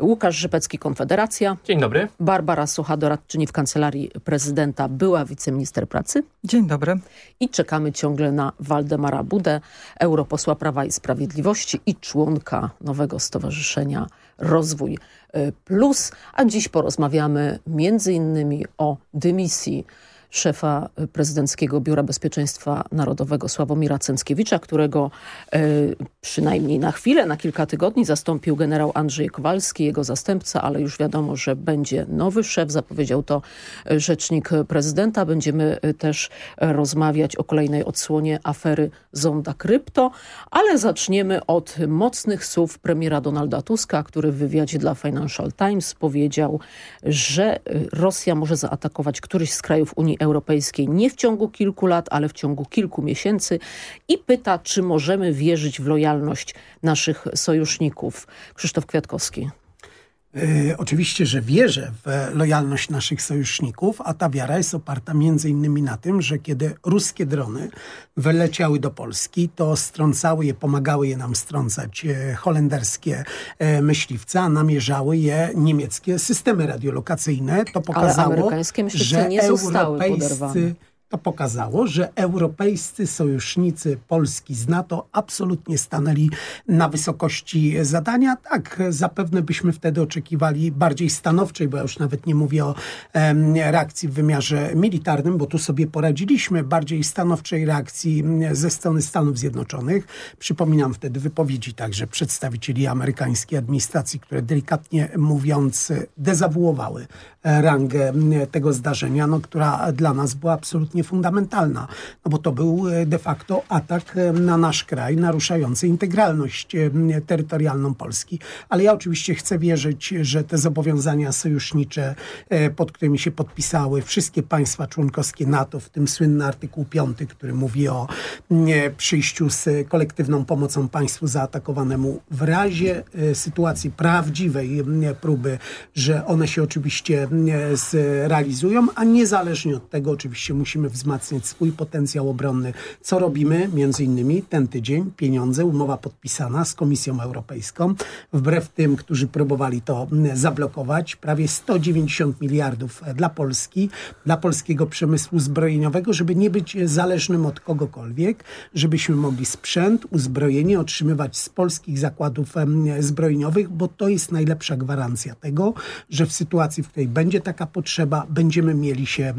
S3: Łukasz Rzepecki, Konfederacja.
S13: Dzień dobry.
S3: Barbara Sucha, doradczyni w Kancelarii Prezydenta, była wiceminister pracy.
S12: Dzień dobry.
S3: I czekamy ciągle na Waldemara Budę, europosła Prawa i Sprawiedliwości i członka nowego stowarzyszenia Rozwój Plus. A dziś porozmawiamy między innymi o dymisji szefa prezydenckiego Biura Bezpieczeństwa Narodowego Sławomira Cęckiewicza, którego e, przynajmniej na chwilę, na kilka tygodni zastąpił generał Andrzej Kowalski, jego zastępca, ale już wiadomo, że będzie nowy szef, zapowiedział to rzecznik prezydenta. Będziemy też rozmawiać o kolejnej odsłonie afery Zonda Krypto, ale zaczniemy od mocnych słów premiera Donalda Tuska, który w wywiadzie dla Financial Times powiedział, że Rosja może zaatakować któryś z krajów Unii Europejskiej nie w ciągu kilku lat, ale w ciągu kilku miesięcy i pyta, czy możemy wierzyć w lojalność naszych sojuszników. Krzysztof Kwiatkowski.
S14: Yy, oczywiście, że wierzę w lojalność naszych sojuszników, a ta wiara jest oparta między innymi na tym, że kiedy ruskie drony wyleciały do Polski, to strącały je, pomagały je nam strącać e, holenderskie e, myśliwce, a namierzały je niemieckie systemy radiolokacyjne. To pokazało,
S3: Ale amerykańskie myśliwce
S14: że
S3: nie zostały
S14: europejscy
S3: poderwane
S14: to pokazało, że europejscy sojusznicy Polski z NATO absolutnie stanęli na wysokości zadania. Tak, zapewne byśmy wtedy oczekiwali bardziej stanowczej, bo ja już nawet nie mówię o em, reakcji w wymiarze militarnym, bo tu sobie poradziliśmy, bardziej stanowczej reakcji ze strony Stanów Zjednoczonych. Przypominam wtedy wypowiedzi także przedstawicieli amerykańskiej administracji, które delikatnie mówiąc dezawuowały rangę tego zdarzenia, no, która dla nas była absolutnie fundamentalna, no bo to był de facto atak na nasz kraj, naruszający integralność terytorialną Polski. Ale ja oczywiście chcę wierzyć, że te zobowiązania sojusznicze, pod którymi się podpisały wszystkie państwa członkowskie NATO, w tym słynny artykuł 5, który mówi o przyjściu z kolektywną pomocą państwu zaatakowanemu w razie sytuacji prawdziwej próby, że one się oczywiście zrealizują, a niezależnie od tego oczywiście musimy wzmacniać swój potencjał obronny. Co robimy? Między innymi ten tydzień pieniądze, umowa podpisana z Komisją Europejską. Wbrew tym, którzy próbowali to zablokować, prawie 190 miliardów dla Polski, dla polskiego przemysłu zbrojeniowego, żeby nie być zależnym od kogokolwiek, żebyśmy mogli sprzęt, uzbrojenie otrzymywać z polskich zakładów zbrojeniowych, bo to jest najlepsza gwarancja tego, że w sytuacji, w której będzie taka potrzeba, będziemy mieli się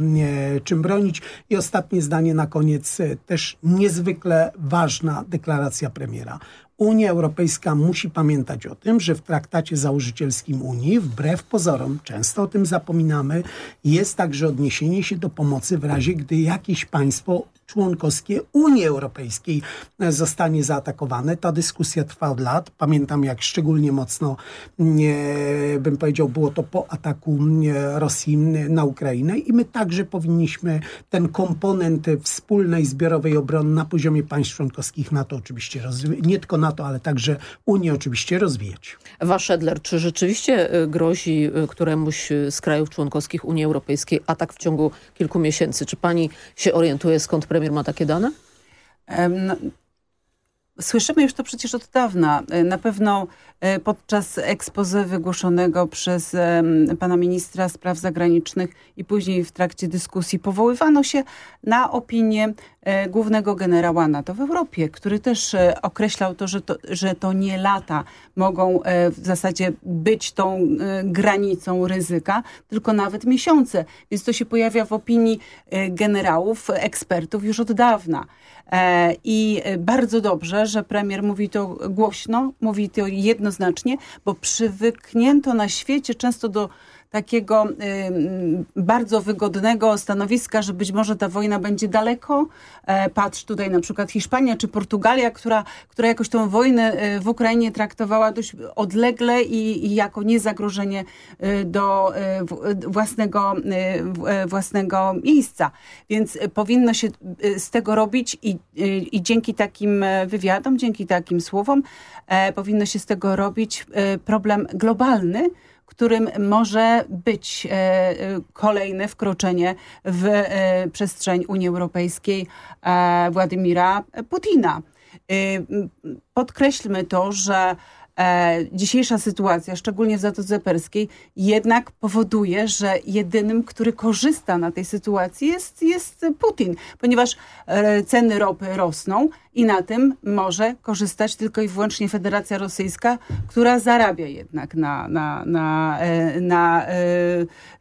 S14: czym bronić. I ostatnie zdanie na koniec, też niezwykle ważna deklaracja premiera. Unia Europejska musi pamiętać o tym, że w traktacie założycielskim Unii, wbrew pozorom, często o tym zapominamy, jest także odniesienie się do pomocy w razie, gdy jakieś państwo członkowskie Unii Europejskiej zostanie zaatakowane. Ta dyskusja trwa od lat. Pamiętam, jak szczególnie mocno, bym powiedział, było to po ataku Rosji na Ukrainę i my także powinniśmy ten komponent wspólnej, zbiorowej obrony na poziomie państw członkowskich NATO oczywiście, nie tylko NATO, ale także Unii oczywiście rozwijać.
S3: Waszedler, czy rzeczywiście grozi któremuś z krajów członkowskich Unii Europejskiej atak w ciągu kilku miesięcy? Czy pani się orientuje, skąd premier ma takie dane?
S12: No, słyszymy już to przecież od dawna. Na pewno podczas ekspozy wygłoszonego przez pana ministra spraw zagranicznych i później w trakcie dyskusji powoływano się na opinię głównego generała NATO w Europie, który też określał to, że to, że to nie lata mogą w zasadzie być tą granicą ryzyka, tylko nawet miesiące. Więc to się pojawia w opinii generałów, ekspertów już od dawna. I bardzo dobrze, że premier mówi to głośno, mówi to jednoznacznie, bo przywyknięto na świecie często do takiego y, bardzo wygodnego stanowiska, że być może ta wojna będzie daleko. E, patrz tutaj na przykład Hiszpania czy Portugalia, która, która jakoś tą wojnę y, w Ukrainie traktowała dość odlegle i, i jako niezagrożenie y, do własnego, własnego miejsca. Więc powinno się z tego robić i, i dzięki takim wywiadom, dzięki takim słowom powinno się z tego robić problem globalny, którym może być kolejne wkroczenie w przestrzeń Unii Europejskiej Władimira Putina. podkreślmy to, że e, dzisiejsza sytuacja, szczególnie w Zatoce Perskiej, jednak powoduje, że jedynym, który korzysta na tej sytuacji jest, jest Putin, ponieważ e, ceny ropy rosną i na tym może korzystać tylko i wyłącznie Federacja Rosyjska, która zarabia jednak na, na, na, e, na e,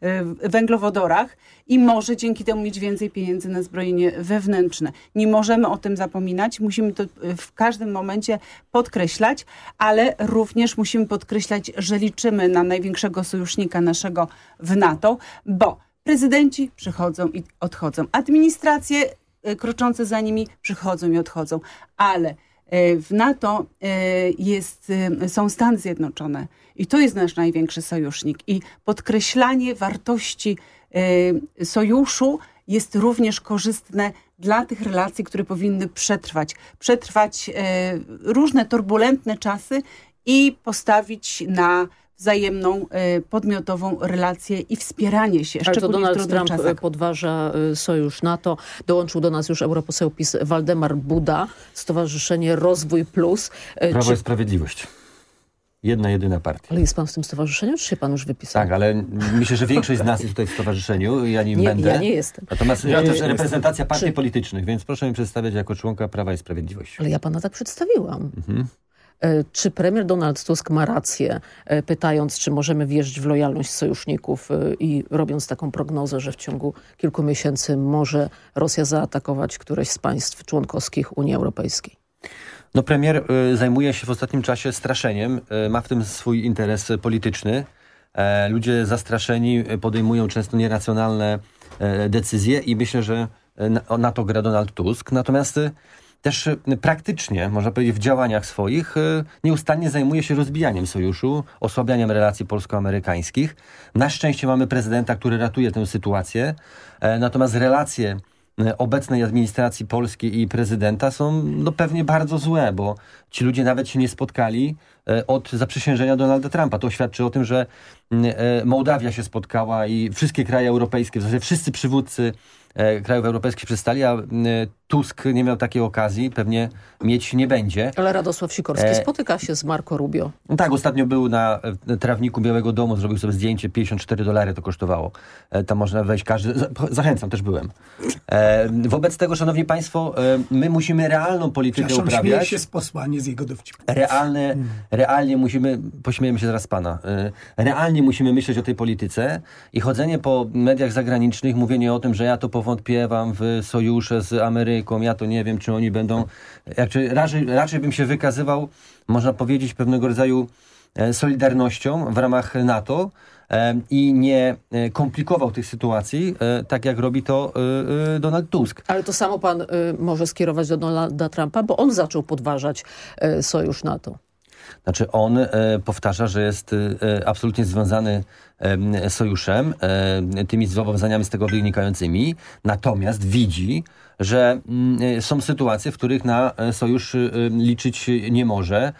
S12: e, węglowodorach i może dzięki temu mieć więcej pieniędzy na zbrojenie wewnętrzne. Nie możemy o tym zapominać, musimy to w każdym momencie podkreślać, ale również musimy podkreślać, że liczymy na największego sojusznika naszego w NATO, bo prezydenci przychodzą i odchodzą. Administracje kroczące za nimi przychodzą i odchodzą, ale w NATO jest, są Stany Zjednoczone i to jest nasz największy sojusznik i podkreślanie wartości sojuszu jest również korzystne dla tych relacji, które powinny przetrwać. Przetrwać różne turbulentne czasy i postawić na wzajemną, podmiotową relację i wspieranie się.
S3: Ale to Donald Trump
S12: czasach.
S3: podważa sojusz NATO. Dołączył do nas już europoseł PiS Waldemar Buda, Stowarzyszenie Rozwój Plus.
S13: Prawo
S3: Czy...
S13: i Sprawiedliwość. Jedna, jedyna partia.
S3: Ale jest pan w tym stowarzyszeniu, czy się pan już wypisał?
S13: Tak, ale myślę, że większość z nas jest tutaj w stowarzyszeniu. Ja nim
S3: Nie,
S13: będę.
S3: ja nie jestem.
S13: Natomiast
S3: Ja też
S13: też
S3: nie
S13: reprezentacja
S3: jestem.
S13: partii
S3: Czy-
S13: politycznych, więc proszę mi przedstawiać jako członka Prawa i Sprawiedliwości.
S3: Ale ja pana tak przedstawiłam.
S13: Mhm.
S3: E, Czy premier Donald Tusk ma rację, e, pytając, czy możemy wierzyć w lojalność sojuszników e, i robiąc taką prognozę, że w ciągu kilku miesięcy może Rosja zaatakować któreś z państw członkowskich Unii Europejskiej?
S13: No premier y, zajmuje się w ostatnim czasie straszeniem, y, ma w tym swój interes polityczny. E, ludzie zastraszeni y, podejmują często nieracjonalne e, decyzje i myślę, że na, to gra Donald Tusk. Natomiast też praktycznie, można powiedzieć, w działaniach swoich nieustannie zajmuje się rozbijaniem sojuszu, osłabianiem relacji polsko-amerykańskich. Na szczęście mamy prezydenta, który ratuje tę sytuację. E, natomiast relacje obecnej administracji polskiej i prezydenta są no, pewnie bardzo złe, bo ci ludzie nawet się nie spotkali e, od zaprzysiężenia Donalda Trumpa. To świadczy o tym, że mm, e, Mołdawia się spotkała i wszystkie kraje europejskie, w zasadzie wszyscy przywódcy e, krajów europejskich przystali, a mm, Tusk nie miał takiej okazji, pewnie mieć nie będzie.
S3: Ale Radosław Sikorski
S13: E,
S3: spotyka się z Marco Rubio.
S13: No tak, ostatnio był na e, trawniku Białego Domu, zrobił sobie zdjęcie, 54 dolary to kosztowało. E, Tam można wejść każdy, za- zachęcam, też byłem. E, wobec tego, szanowni państwo, e, my musimy realną politykę uprawiać.
S14: się z posła, nie z jego dowcipu.
S13: Realne, realnie musimy, pośmiejemy się zaraz z pana, e, realnie musimy myśleć o tej polityce i chodzenie po mediach zagranicznych, mówienie o tym, że ja to powątpiewam w sojusze z Ameryką, ja to nie wiem, czy oni będą, jak, czy raczej, raczej bym się wykazywał, można powiedzieć, pewnego rodzaju e, solidarnością w ramach NATO e, i nie e, komplikował tych sytuacji, tak jak robi to Donald Tusk.
S3: Ale to samo pan może skierować do Donalda Trumpa, bo on zaczął podważać sojusz NATO.
S13: Znaczy on e, powtarza, że jest e, absolutnie związany sojuszem, e, tymi zobowiązaniami z tego wynikającymi, natomiast widzi, że mm, są sytuacje, w których na sojusz liczyć nie może.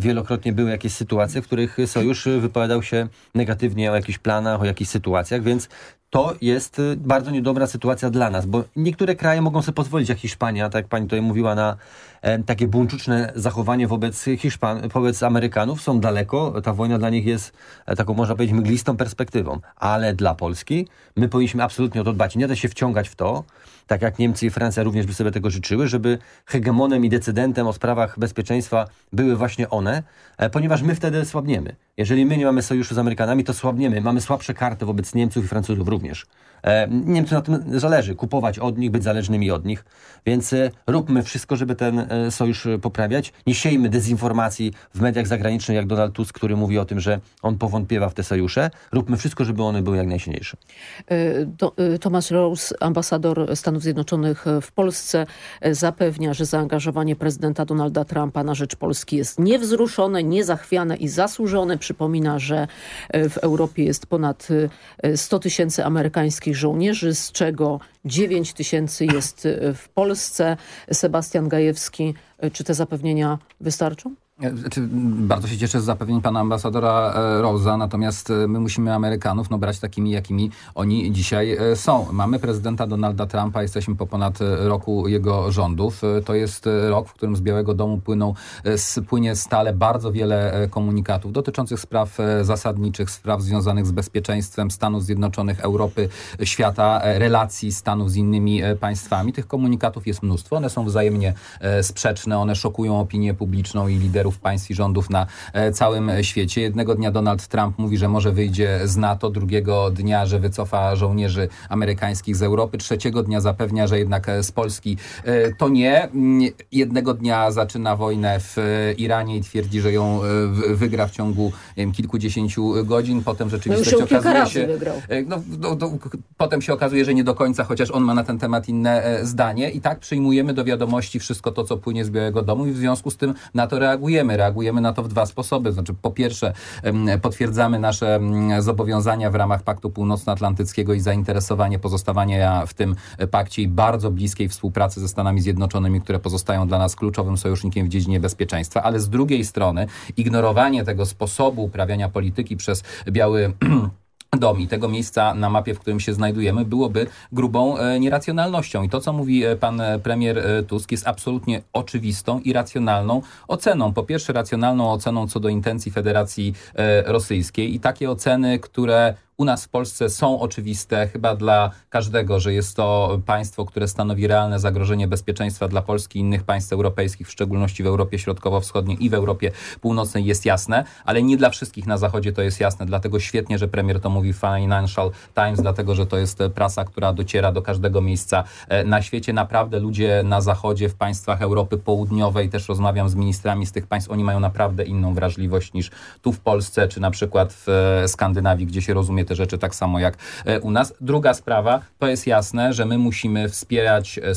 S13: Wielokrotnie były jakieś sytuacje, w których sojusz wypowiadał się negatywnie o jakichś planach, o jakichś sytuacjach, więc to jest y, bardzo niedobra sytuacja dla nas, bo niektóre kraje mogą sobie pozwolić, jak Hiszpania, tak jak pani tutaj mówiła, na e, takie buńczuczne zachowanie wobec Hiszpan, wobec Amerykanów. Są daleko, ta wojna dla nich jest e, taką, można powiedzieć, mglistą perspektywą. Ale dla Polski my powinniśmy absolutnie o to dbać. Nie da się wciągać w to, tak jak Niemcy i Francja również by sobie tego życzyły, żeby hegemonem i decydentem o sprawach bezpieczeństwa były właśnie one, e, ponieważ my wtedy słabniemy. Jeżeli my nie mamy sojuszu z Amerykanami, to słabniemy. Mamy słabsze karty wobec Niemców i Francuzów również. E, Niemcom na tym zależy, kupować od nich, być zależnymi od nich, więc e, róbmy wszystko, żeby ten e, sojusz poprawiać. Nie siejmy dezinformacji w mediach zagranicznych, jak Donald Tusk, który mówi o tym, że on powątpiewa w te sojusze. Róbmy wszystko, żeby one były jak najsilniejsze.
S3: Thomas Rose, ambasador Stanów Zjednoczonych w Polsce, zapewnia, że zaangażowanie prezydenta Donalda Trumpa na rzecz Polski jest niewzruszone, niezachwiane i zasłużone. Przypomina, że w Europie jest ponad y, 100 tysięcy amerykańskich żołnierzy, z czego 9 tysięcy jest w Polsce. Sebastian Gajewski, czy te zapewnienia wystarczą?
S15: Znaczy, bardzo się cieszę z zapewnień pana ambasadora e, Rosa, natomiast e, my musimy Amerykanów no, brać takimi, jakimi oni dzisiaj e, są. Mamy prezydenta Donalda Trumpa, jesteśmy po ponad roku jego rządów. To jest rok, w którym z Białego Domu płyną, płynie stale bardzo wiele komunikatów dotyczących spraw zasadniczych, spraw związanych z bezpieczeństwem Stanów Zjednoczonych, Europy, świata, relacji Stanów z innymi państwami. Tych komunikatów jest mnóstwo, one są wzajemnie sprzeczne, one szokują opinię publiczną i liderów liderów państw i rządów na e, całym świecie. Jednego dnia Donald Trump mówi, że może wyjdzie z NATO, drugiego dnia, że wycofa żołnierzy amerykańskich z Europy, trzeciego dnia zapewnia, że jednak z Polski e, to nie. Mm, jednego dnia zaczyna wojnę w e, Iranie i twierdzi, że ją wygra w ciągu wiem, kilkudziesięciu godzin. Potem rzeczywistość no okazuje się. No, no, no, potem się okazuje, że nie do końca, chociaż on ma na ten temat inne zdanie. I tak przyjmujemy do wiadomości wszystko to, co płynie z Białego Domu i w związku z tym na to reagujemy reagujemy. Reagujemy na to w dwa sposoby. Znaczy, po pierwsze, potwierdzamy nasze zobowiązania w ramach Paktu Północnoatlantyckiego i zainteresowanie pozostawania w tym pakcie i bardzo bliskiej współpracy ze Stanami Zjednoczonymi, które pozostają dla nas kluczowym sojusznikiem w dziedzinie bezpieczeństwa, ale z drugiej strony ignorowanie tego sposobu uprawiania polityki przez biały [CLEARS THROAT] dom i tego miejsca na mapie, w którym się znajdujemy, byłoby grubą e, nieracjonalnością. I to, co mówi e, pan e, premier Tusk, jest absolutnie oczywistą i racjonalną oceną. Po pierwsze, racjonalną oceną co do intencji Federacji Rosyjskiej i takie oceny, które u nas w Polsce są oczywiste chyba dla każdego, że jest to państwo, które stanowi realne zagrożenie bezpieczeństwa dla Polski i innych państw europejskich, w szczególności w Europie Środkowo-Wschodniej i w Europie Północnej jest jasne, ale nie dla wszystkich na Zachodzie to jest jasne. Dlatego świetnie, że premier to mówi w Financial Times, dlatego że to jest prasa, która dociera do każdego miejsca e, na świecie. Naprawdę ludzie na Zachodzie, w państwach Europy Południowej, też rozmawiam z ministrami z tych państw, oni mają naprawdę inną wrażliwość niż tu w Polsce, czy na przykład w e, Skandynawii, gdzie się rozumie te rzeczy tak samo jak e, u nas. Druga sprawa, to jest jasne, że my musimy wspierać e,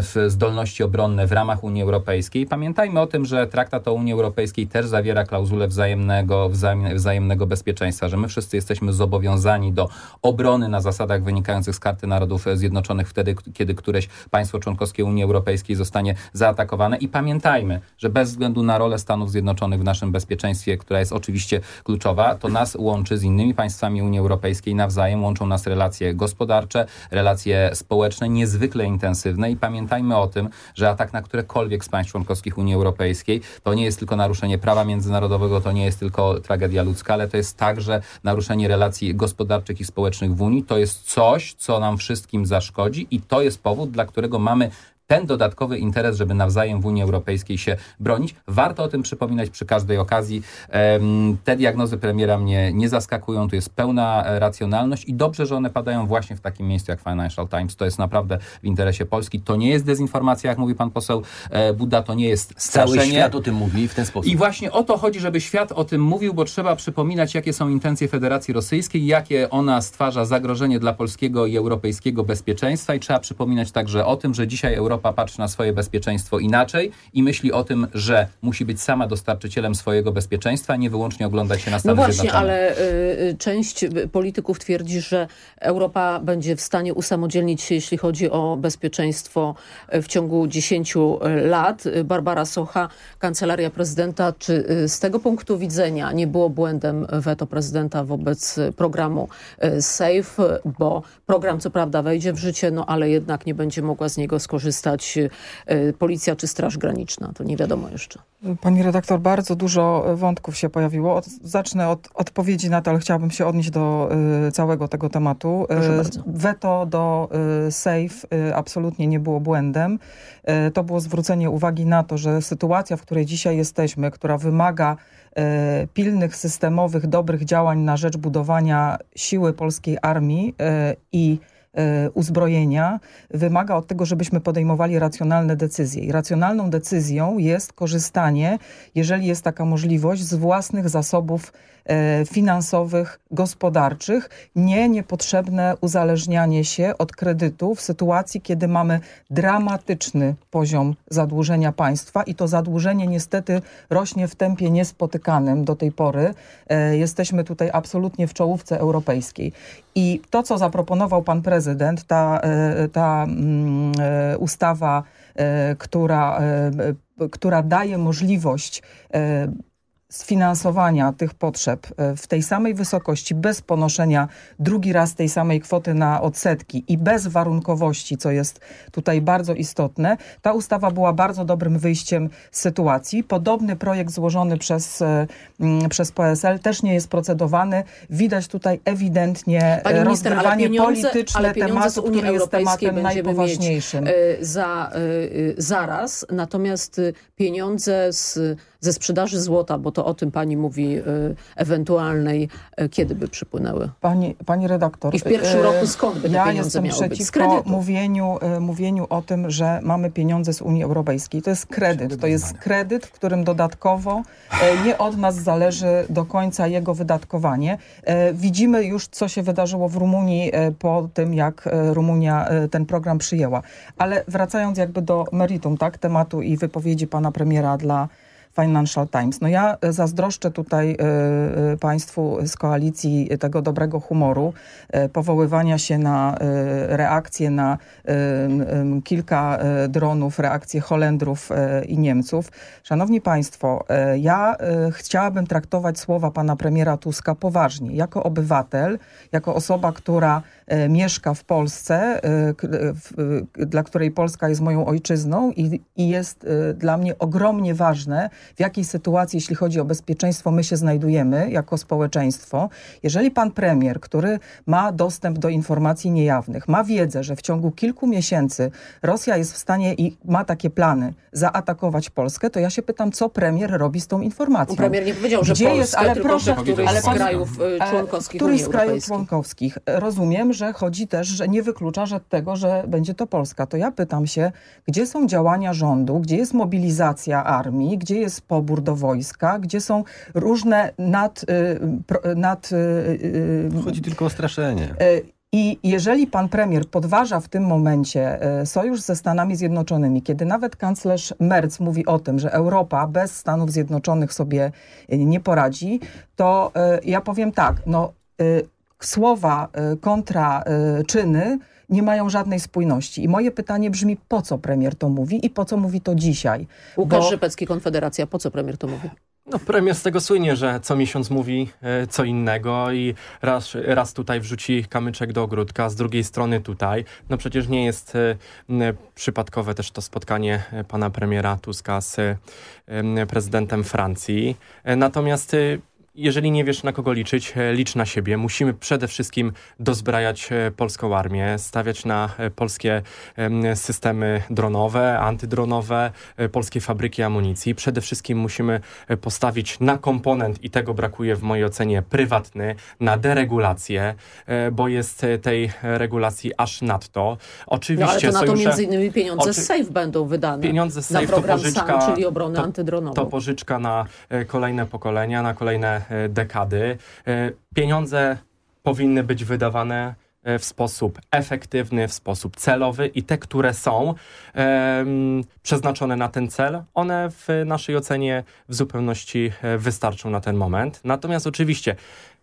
S15: swoje zdolności obronne w ramach Unii Europejskiej. Pamiętajmy o tym, że traktat o Unii Europejskiej też zawiera klauzulę wzajemnego, wzajemnego bezpieczeństwa, że my wszyscy jesteśmy zobowiązani do obrony na zasadach wynikających z Karty Narodów Zjednoczonych wtedy, kiedy któreś państwo członkowskie Unii Europejskiej zostanie zaatakowane. I pamiętajmy, że bez względu na rolę Stanów Zjednoczonych w naszym bezpieczeństwie, która jest oczywiście kluczowa, to nas łączy z innymi państwami Unii Europejskiej nawzajem, łączą nas relacje gospodarcze, relacje społeczne, niezwykle intensywne i pamiętajmy o tym, że atak na którekolwiek z państw członkowskich Unii Europejskiej to nie jest tylko naruszenie prawa międzynarodowego, to nie jest tylko tragedia ludzka, ale to jest także naruszenie relacji gospodarczych i społecznych w Unii. To jest coś, co nam wszystkim zaszkodzi i to jest powód, dla którego mamy ten dodatkowy interes, żeby nawzajem w Unii Europejskiej się bronić. Warto o tym przypominać przy każdej okazji. Te diagnozy premiera mnie nie zaskakują, tu jest pełna e, racjonalność i dobrze, że one padają właśnie w takim miejscu jak Financial Times. To jest naprawdę w interesie Polski. To nie jest dezinformacja, jak mówi pan poseł e, Buda, to nie jest straszenie.
S13: Cały świat o tym mówi w ten sposób.
S15: I właśnie o to chodzi, żeby świat o tym mówił, bo trzeba przypominać, jakie są intencje Federacji Rosyjskiej, jakie ona stwarza zagrożenie dla polskiego i europejskiego bezpieczeństwa i trzeba przypominać także o tym, że dzisiaj Europa Europa patrzy na swoje bezpieczeństwo inaczej i myśli o tym, że musi być sama dostarczycielem swojego bezpieczeństwa, a nie wyłącznie oglądać się na Stany
S3: No właśnie,
S15: Zjednoczone.
S3: ale y, część polityków twierdzi, że Europa będzie w stanie usamodzielnić się, jeśli chodzi o bezpieczeństwo w ciągu 10 lat. Barbara Socha, Kancelaria Prezydenta, czy z tego punktu widzenia nie było błędem weto prezydenta wobec programu SAFE, bo program co prawda wejdzie w życie, no ale jednak nie będzie mogła z niego skorzystać E, policja czy Straż Graniczna. To nie wiadomo jeszcze.
S16: Pani redaktor, bardzo dużo wątków się pojawiło. Od, zacznę od odpowiedzi na to, ale chciałabym się odnieść do y, całego tego tematu. Y, weto do y, SAFE absolutnie nie było błędem. to było zwrócenie uwagi na to, że sytuacja, w której dzisiaj jesteśmy, która wymaga pilnych, systemowych, dobrych działań na rzecz budowania siły polskiej armii i E, uzbrojenia wymaga od tego, żebyśmy podejmowali racjonalne decyzje. I racjonalną decyzją jest korzystanie, jeżeli jest taka możliwość, z własnych zasobów E, finansowych, gospodarczych, nie niepotrzebne uzależnianie się od kredytu w sytuacji, kiedy mamy dramatyczny poziom zadłużenia państwa i to zadłużenie niestety rośnie w tempie niespotykanym do tej pory. E, jesteśmy tutaj absolutnie w czołówce europejskiej. I to, co zaproponował pan prezydent, ta, e, ta mm, ustawa która, która daje możliwość sfinansowania tych potrzeb e, w tej samej wysokości, bez ponoszenia drugi raz tej samej kwoty na odsetki i bez warunkowości, co jest tutaj bardzo istotne, ta ustawa była bardzo dobrym wyjściem z sytuacji. Podobny projekt złożony przez, e, przez PSL też nie jest procedowany. Widać tutaj ewidentnie
S3: Pani
S16: e,
S3: minister,
S16: rozgrywanie
S3: pieniądze,
S16: polityczne tematu, który jest tematem najpoważniejszym.
S3: za, zaraz, natomiast pieniądze z, ze sprzedaży złota, bo to o tym pani mówi, y, ewentualnej, y, kiedy by przypłynęły?
S16: Pani, pani redaktor.
S3: I w pierwszym
S16: y,
S3: roku skąd by te
S16: ja
S3: pieniądze
S16: jestem
S3: miały
S16: przeciwko mówieniu, mówieniu o tym, że mamy pieniądze z Unii Europejskiej. To jest kredyt. To jest kredyt, w którym dodatkowo nie od nas zależy do końca jego wydatkowanie. Widzimy już, co się wydarzyło w Rumunii po tym, jak Rumunia ten program przyjęła. Ale wracając jakby do meritum tak, tematu i wypowiedzi pana premiera dla Financial Times. No ja e, zazdroszczę tutaj y, y, Państwu z koalicji tego dobrego humoru, powoływania się na reakcje na kilka dronów, reakcje Holendrów i Niemców. Szanowni Państwo, ja chciałabym traktować słowa pana premiera Tuska poważnie. Jako obywatel, jako osoba, która mieszka w Polsce, dla której Polska jest moją ojczyzną i, i jest dla mnie ogromnie ważne, w jakiej sytuacji, jeśli chodzi o bezpieczeństwo, my się znajdujemy jako społeczeństwo. Jeżeli pan premier, który ma dostęp do informacji niejawnych, ma wiedzę, że w ciągu kilku miesięcy Rosja jest w stanie i ma takie plany zaatakować Polskę, to ja się pytam, co premier robi z tą informacją.
S3: Premier nie powiedział, że
S16: Gdzie
S3: Polskę,
S16: jest, ale
S3: tylko
S16: proszę,
S3: że któryś
S16: ale
S3: z krajów
S16: e,
S3: członkowskich
S16: któryś z krajów członkowskich. Rozumiem, że chodzi też, że nie wyklucza że tego, że będzie to Polska. To ja pytam się, gdzie są działania rządu, gdzie jest mobilizacja armii, gdzie jest pobór do wojska, gdzie są różne nad... Y, nad
S13: y, Chodzi tylko o straszenie.
S16: I jeżeli pan premier podważa w tym momencie sojusz ze Stanami Zjednoczonymi, kiedy nawet kanclerz Merz mówi o tym, że Europa bez Stanów Zjednoczonych sobie nie poradzi, to ja powiem tak, no słowa kontra czyny nie mają żadnej spójności. I moje pytanie brzmi, po co premier to mówi i po co mówi to dzisiaj?
S3: Łukasz Bo... Rzepecki, Konfederacja, po co premier to mówi?
S17: No, premier z tego słynie, że co miesiąc mówi e, co innego i raz, raz tutaj wrzuci kamyczek do ogródka, z drugiej strony tutaj. No przecież nie jest e, przypadkowe też to spotkanie e, pana premiera Tuska z prezydentem Francji. Natomiast jeżeli nie wiesz na kogo liczyć, e, licz na siebie. Musimy przede wszystkim dozbrajać e, polską armię, stawiać na e, polskie systemy dronowe, antydronowe, polskie fabryki amunicji. Przede wszystkim musimy postawić na komponent, i tego brakuje w mojej ocenie, prywatny, na deregulację, bo jest tej regulacji aż nadto. Oczywiście
S3: no, ale to na
S17: sojusze,
S3: to między innymi pieniądze z SAFE będą wydane.
S17: Pieniądze z
S3: na
S17: SAFE
S3: program
S17: to pożyczka,
S3: SAM, czyli obronę
S17: to,
S3: antydronową.
S17: To pożyczka na kolejne pokolenia, na kolejne dekady. E, pieniądze powinny być wydawane e, w sposób efektywny, w sposób celowy i te, które są przeznaczone na ten cel, one w naszej ocenie w zupełności wystarczą na ten moment. Natomiast oczywiście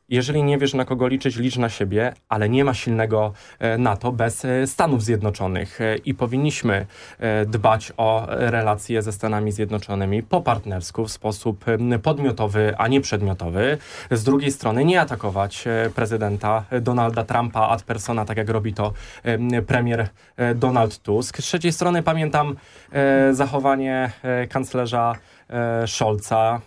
S17: jeżeli nie wiesz na kogo liczyć, licz na siebie, ale nie ma silnego e, NATO bez e, Stanów Zjednoczonych e, i powinniśmy dbać o relacje ze Stanami Zjednoczonymi po partnersku w sposób podmiotowy, a nie przedmiotowy. Z drugiej strony nie atakować prezydenta Donalda Trumpa ad persona, tak jak robi to premier Donald Tusk. Z trzeciej strony pamiętam zachowanie kanclerza Scholza,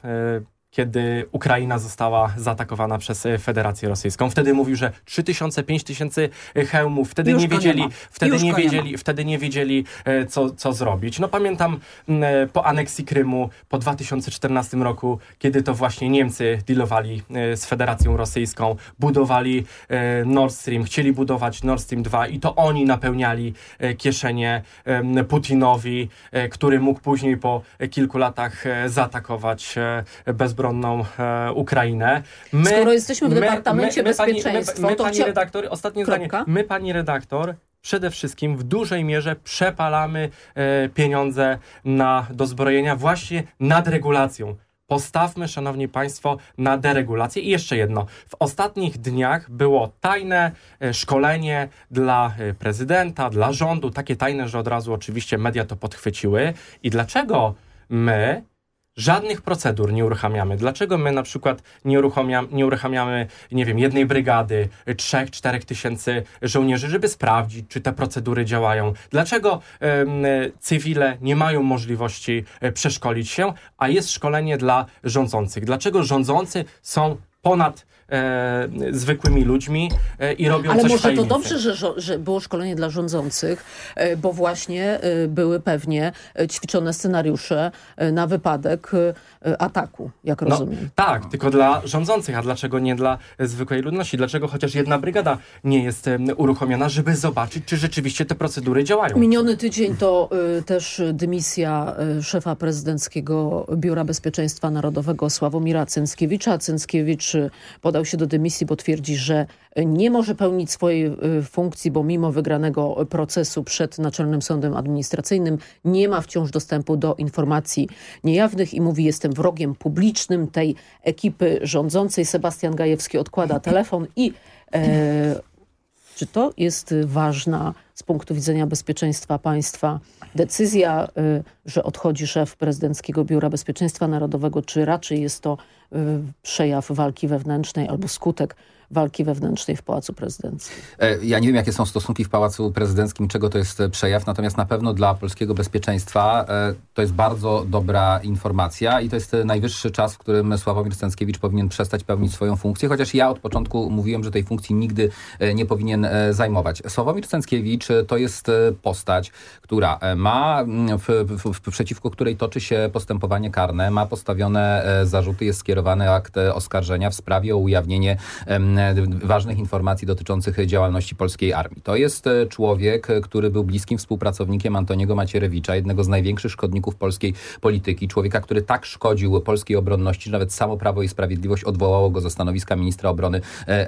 S17: kiedy Ukraina została zaatakowana przez e, Federację Rosyjską. Wtedy mówił, że 3000, 5000 e, hełmów. Wtedy Już nie wiedzieli, nie wtedy nie wiedzieli, nie wtedy nie wiedzieli co, co zrobić. No pamiętam e, po aneksji Krymu po 2014 roku, kiedy to właśnie Niemcy dealowali z Federacją Rosyjską, budowali Nord Stream, chcieli budować Nord Stream 2 i to oni napełniali kieszenie Putinowi, który mógł później po kilku latach zaatakować bezbronnie bezbronną e, Ukrainę.
S3: My, Skoro jesteśmy w Departamencie my, my, Bezpieczeństwa,
S17: my, my, my pani chcia... redaktor, ostatnie Kropka. zdanie, my pani redaktor przede wszystkim w dużej mierze przepalamy e, pieniądze na dozbrojenia właśnie nad regulacją Postawmy, szanowni państwo, na deregulację. I jeszcze jedno. W ostatnich dniach było tajne e, szkolenie dla e, prezydenta, dla rządu. Takie tajne, że od razu oczywiście media to podchwyciły. I dlaczego my żadnych procedur nie uruchamiamy. Dlaczego my na przykład nie, uruchamiam, nie uruchamiamy, nie wiem, jednej brygady, trzech, czterech tysięcy żołnierzy, żeby sprawdzić, czy te procedury działają? Dlaczego em, cywile nie mają możliwości e, przeszkolić się, a jest szkolenie dla rządzących? Dlaczego rządzący są ponad e, zwykłymi ludźmi e, i robią
S3: Ale
S17: coś
S3: może to dobrze, że, że było szkolenie dla rządzących, e, bo właśnie e, były pewnie e, ćwiczone scenariusze e, na wypadek ataku, jak rozumiem.
S17: Tak, tylko dla rządzących, a dlaczego nie dla e, zwykłej ludności? Dlaczego chociaż jedna brygada nie jest uruchomiona, żeby zobaczyć, czy rzeczywiście te procedury działają?
S3: Miniony tydzień to y, też dymisja y, szefa prezydenckiego Biura Bezpieczeństwa Narodowego Sławomira Cęckiewicza. Cęckiewicz y, podał się do dymisji, bo twierdzi, że nie może pełnić swojej y, funkcji, bo mimo wygranego procesu przed Naczelnym Sądem Administracyjnym nie ma wciąż dostępu do informacji niejawnych i mówi, jestem wrogiem publicznym tej ekipy rządzącej. Sebastian Gajewski odkłada telefon i e, czy to jest ważna z punktu widzenia bezpieczeństwa państwa decyzja, y, że odchodzi szef prezydenckiego Biura Bezpieczeństwa Narodowego, czy raczej jest to przejaw walki wewnętrznej albo skutek walki wewnętrznej w Pałacu Prezydenckim?
S15: E, Ja nie wiem, jakie są stosunki w Pałacu Prezydenckim, czego to jest przejaw, natomiast na pewno dla polskiego bezpieczeństwa e, to jest bardzo dobra informacja i to jest najwyższy czas, w którym Sławomir Cęckiewicz powinien przestać pełnić swoją funkcję, chociaż ja od początku mówiłem, że tej funkcji nigdy e, nie powinien zajmować. Sławomir Cęckiewicz to jest postać, która ma, mm, w, w, w, przeciwko której toczy się postępowanie karne, ma postawione zarzuty, jest skierowany akt e, oskarżenia w sprawie o ujawnienie ważnych informacji dotyczących działalności polskiej armii. To jest e, człowiek, e, który był bliskim współpracownikiem Antoniego Macierewicza, jednego z największych szkodników polskiej polityki, człowieka, który tak szkodził polskiej obronności, że nawet samo Prawo i Sprawiedliwość odwołało go ze stanowiska ministra obrony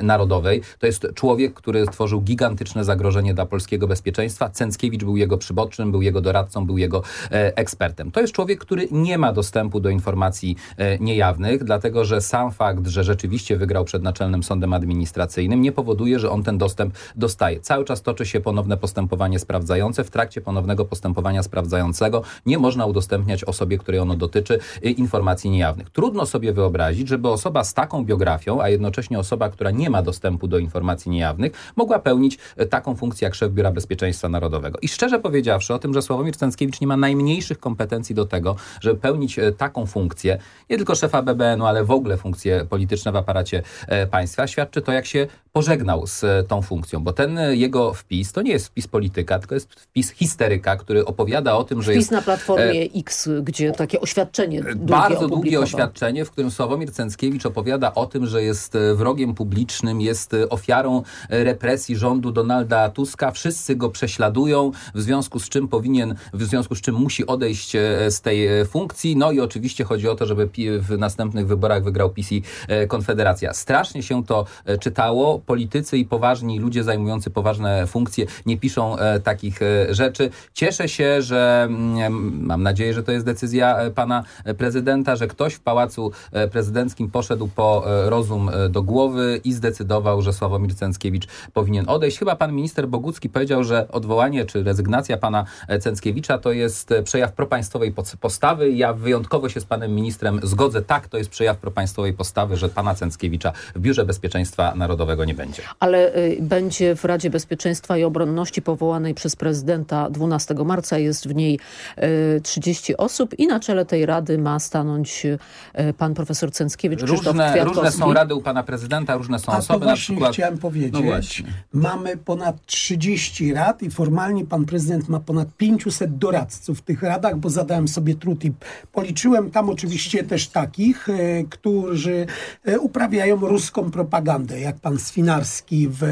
S15: narodowej. To jest człowiek, który stworzył gigantyczne zagrożenie dla polskiego bezpieczeństwa. Cęckiewicz był jego przybocznym, był jego doradcą, był jego ekspertem. To jest człowiek, który nie ma dostępu do informacji niejawnych, dlatego że sam fakt, że rzeczywiście wygrał przed Naczelnym Sądem Administracyjnym nie powoduje, że on ten dostęp dostaje. Cały czas toczy się ponowne postępowanie sprawdzające. W trakcie ponownego postępowania sprawdzającego nie można udostępniać osobie, której ono dotyczy, y, informacji niejawnych. Trudno sobie wyobrazić, żeby osoba z taką biografią, a jednocześnie osoba, która nie ma dostępu do informacji niejawnych, mogła pełnić y, taką funkcję jak szef Biura Bezpieczeństwa Narodowego. I szczerze powiedziawszy o tym, że Sławomir Cęckiewicz nie ma najmniejszych kompetencji do tego, żeby pełnić e, taką funkcję, nie tylko szefa BBN-u, ale w ogóle funkcje polityczne w aparacie e, państwa, świadczy to, jak się pożegnał z e, tą funkcją, bo ten e, jego wpis to nie jest wpis polityka, tylko jest wpis histeryka, który opowiada o tym, że
S3: Wpis
S15: jest
S3: na Platformie
S15: e,
S3: X, gdzie takie oświadczenie długie
S15: bardzo długie oświadczenie, w którym Sławomir Cęckiewicz opowiada o tym, że jest wrogiem publicznym, jest ofiarą represji rządu Donalda Tuska. Wszyscy go prześladują, w związku z czym powinien, w związku z czym musi odejść z tej funkcji. No i oczywiście chodzi o to, żeby w następnych wyborach wygrał PiS i e, Konfederacja. Strasznie się to e, czytało. Politycy i poważni ludzie zajmujący poważne funkcje nie piszą e, takich rzeczy. Cieszę się, że mm, mam nadzieję, że to jest decyzja pana prezydenta, że ktoś w pałacu prezydenckim poszedł po rozum do głowy i zdecydował, że Sławomir Cęckiewicz powinien odejść. Chyba pan minister Bogucki powiedział, że odwołanie czy rezygnacja pana Cęckiewicza to jest przejaw propaństwowej postawy. Ja wyjątkowo się z panem ministrem zgodzę. Tak, to jest przejaw propaństwowej postawy, że pana Cęckiewicza w Biurze Bezpieczeństwa Narodowego nie będzie.
S3: Ale y, będzie w Radzie Bezpieczeństwa i Obronności powołanej przez prezydenta 12 marca. Jest w niej y, 30 osób i na czele tej rady ma stanąć y, pan profesor Cęckiewicz,
S15: Różne, różne są rady u pana prezydenta, różne są
S14: A to
S15: osoby.
S14: właśnie
S15: na przykład,
S14: chciałem powiedzieć.
S15: No właśnie.
S14: Mamy ponad 30 rad i formalnie pan prezydent ma ponad 500 doradców w tych radach, bo zadałem sobie trud i policzyłem tam oczywiście też takich, e, którzy e, uprawiają ruską propagandę, jak pan Swin Inarski w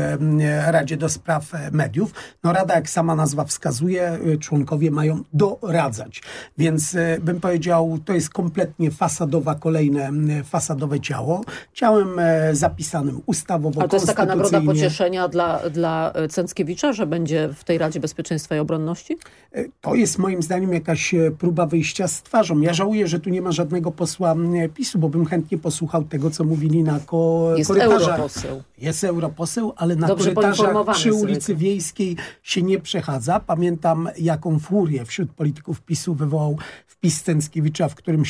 S14: Radzie do Spraw Mediów. No Rada, jak sama nazwa wskazuje, członkowie mają doradzać. Więc bym powiedział, to jest kompletnie fasadowa, kolejne fasadowe ciało. Ciałem zapisanym ustawowo,
S3: Ale to jest taka nagroda pocieszenia dla, dla Cęckiewicza, że będzie w tej Radzie Bezpieczeństwa i Obronności?
S14: To jest moim zdaniem jakaś próba wyjścia z twarzą. Ja żałuję, że tu nie ma żadnego posła PiSu, bo bym chętnie posłuchał tego, co mówili na ko
S3: jest
S14: korytarzach.
S3: Europoseł.
S14: Jest europoseł, ale na
S3: Dobrze
S14: korytarzach przy ulicy. Wiejskiej się nie przechadza. Pamiętam, jaką furię wśród polityków PiSu wywołał wpis Cęckiewicza, w którym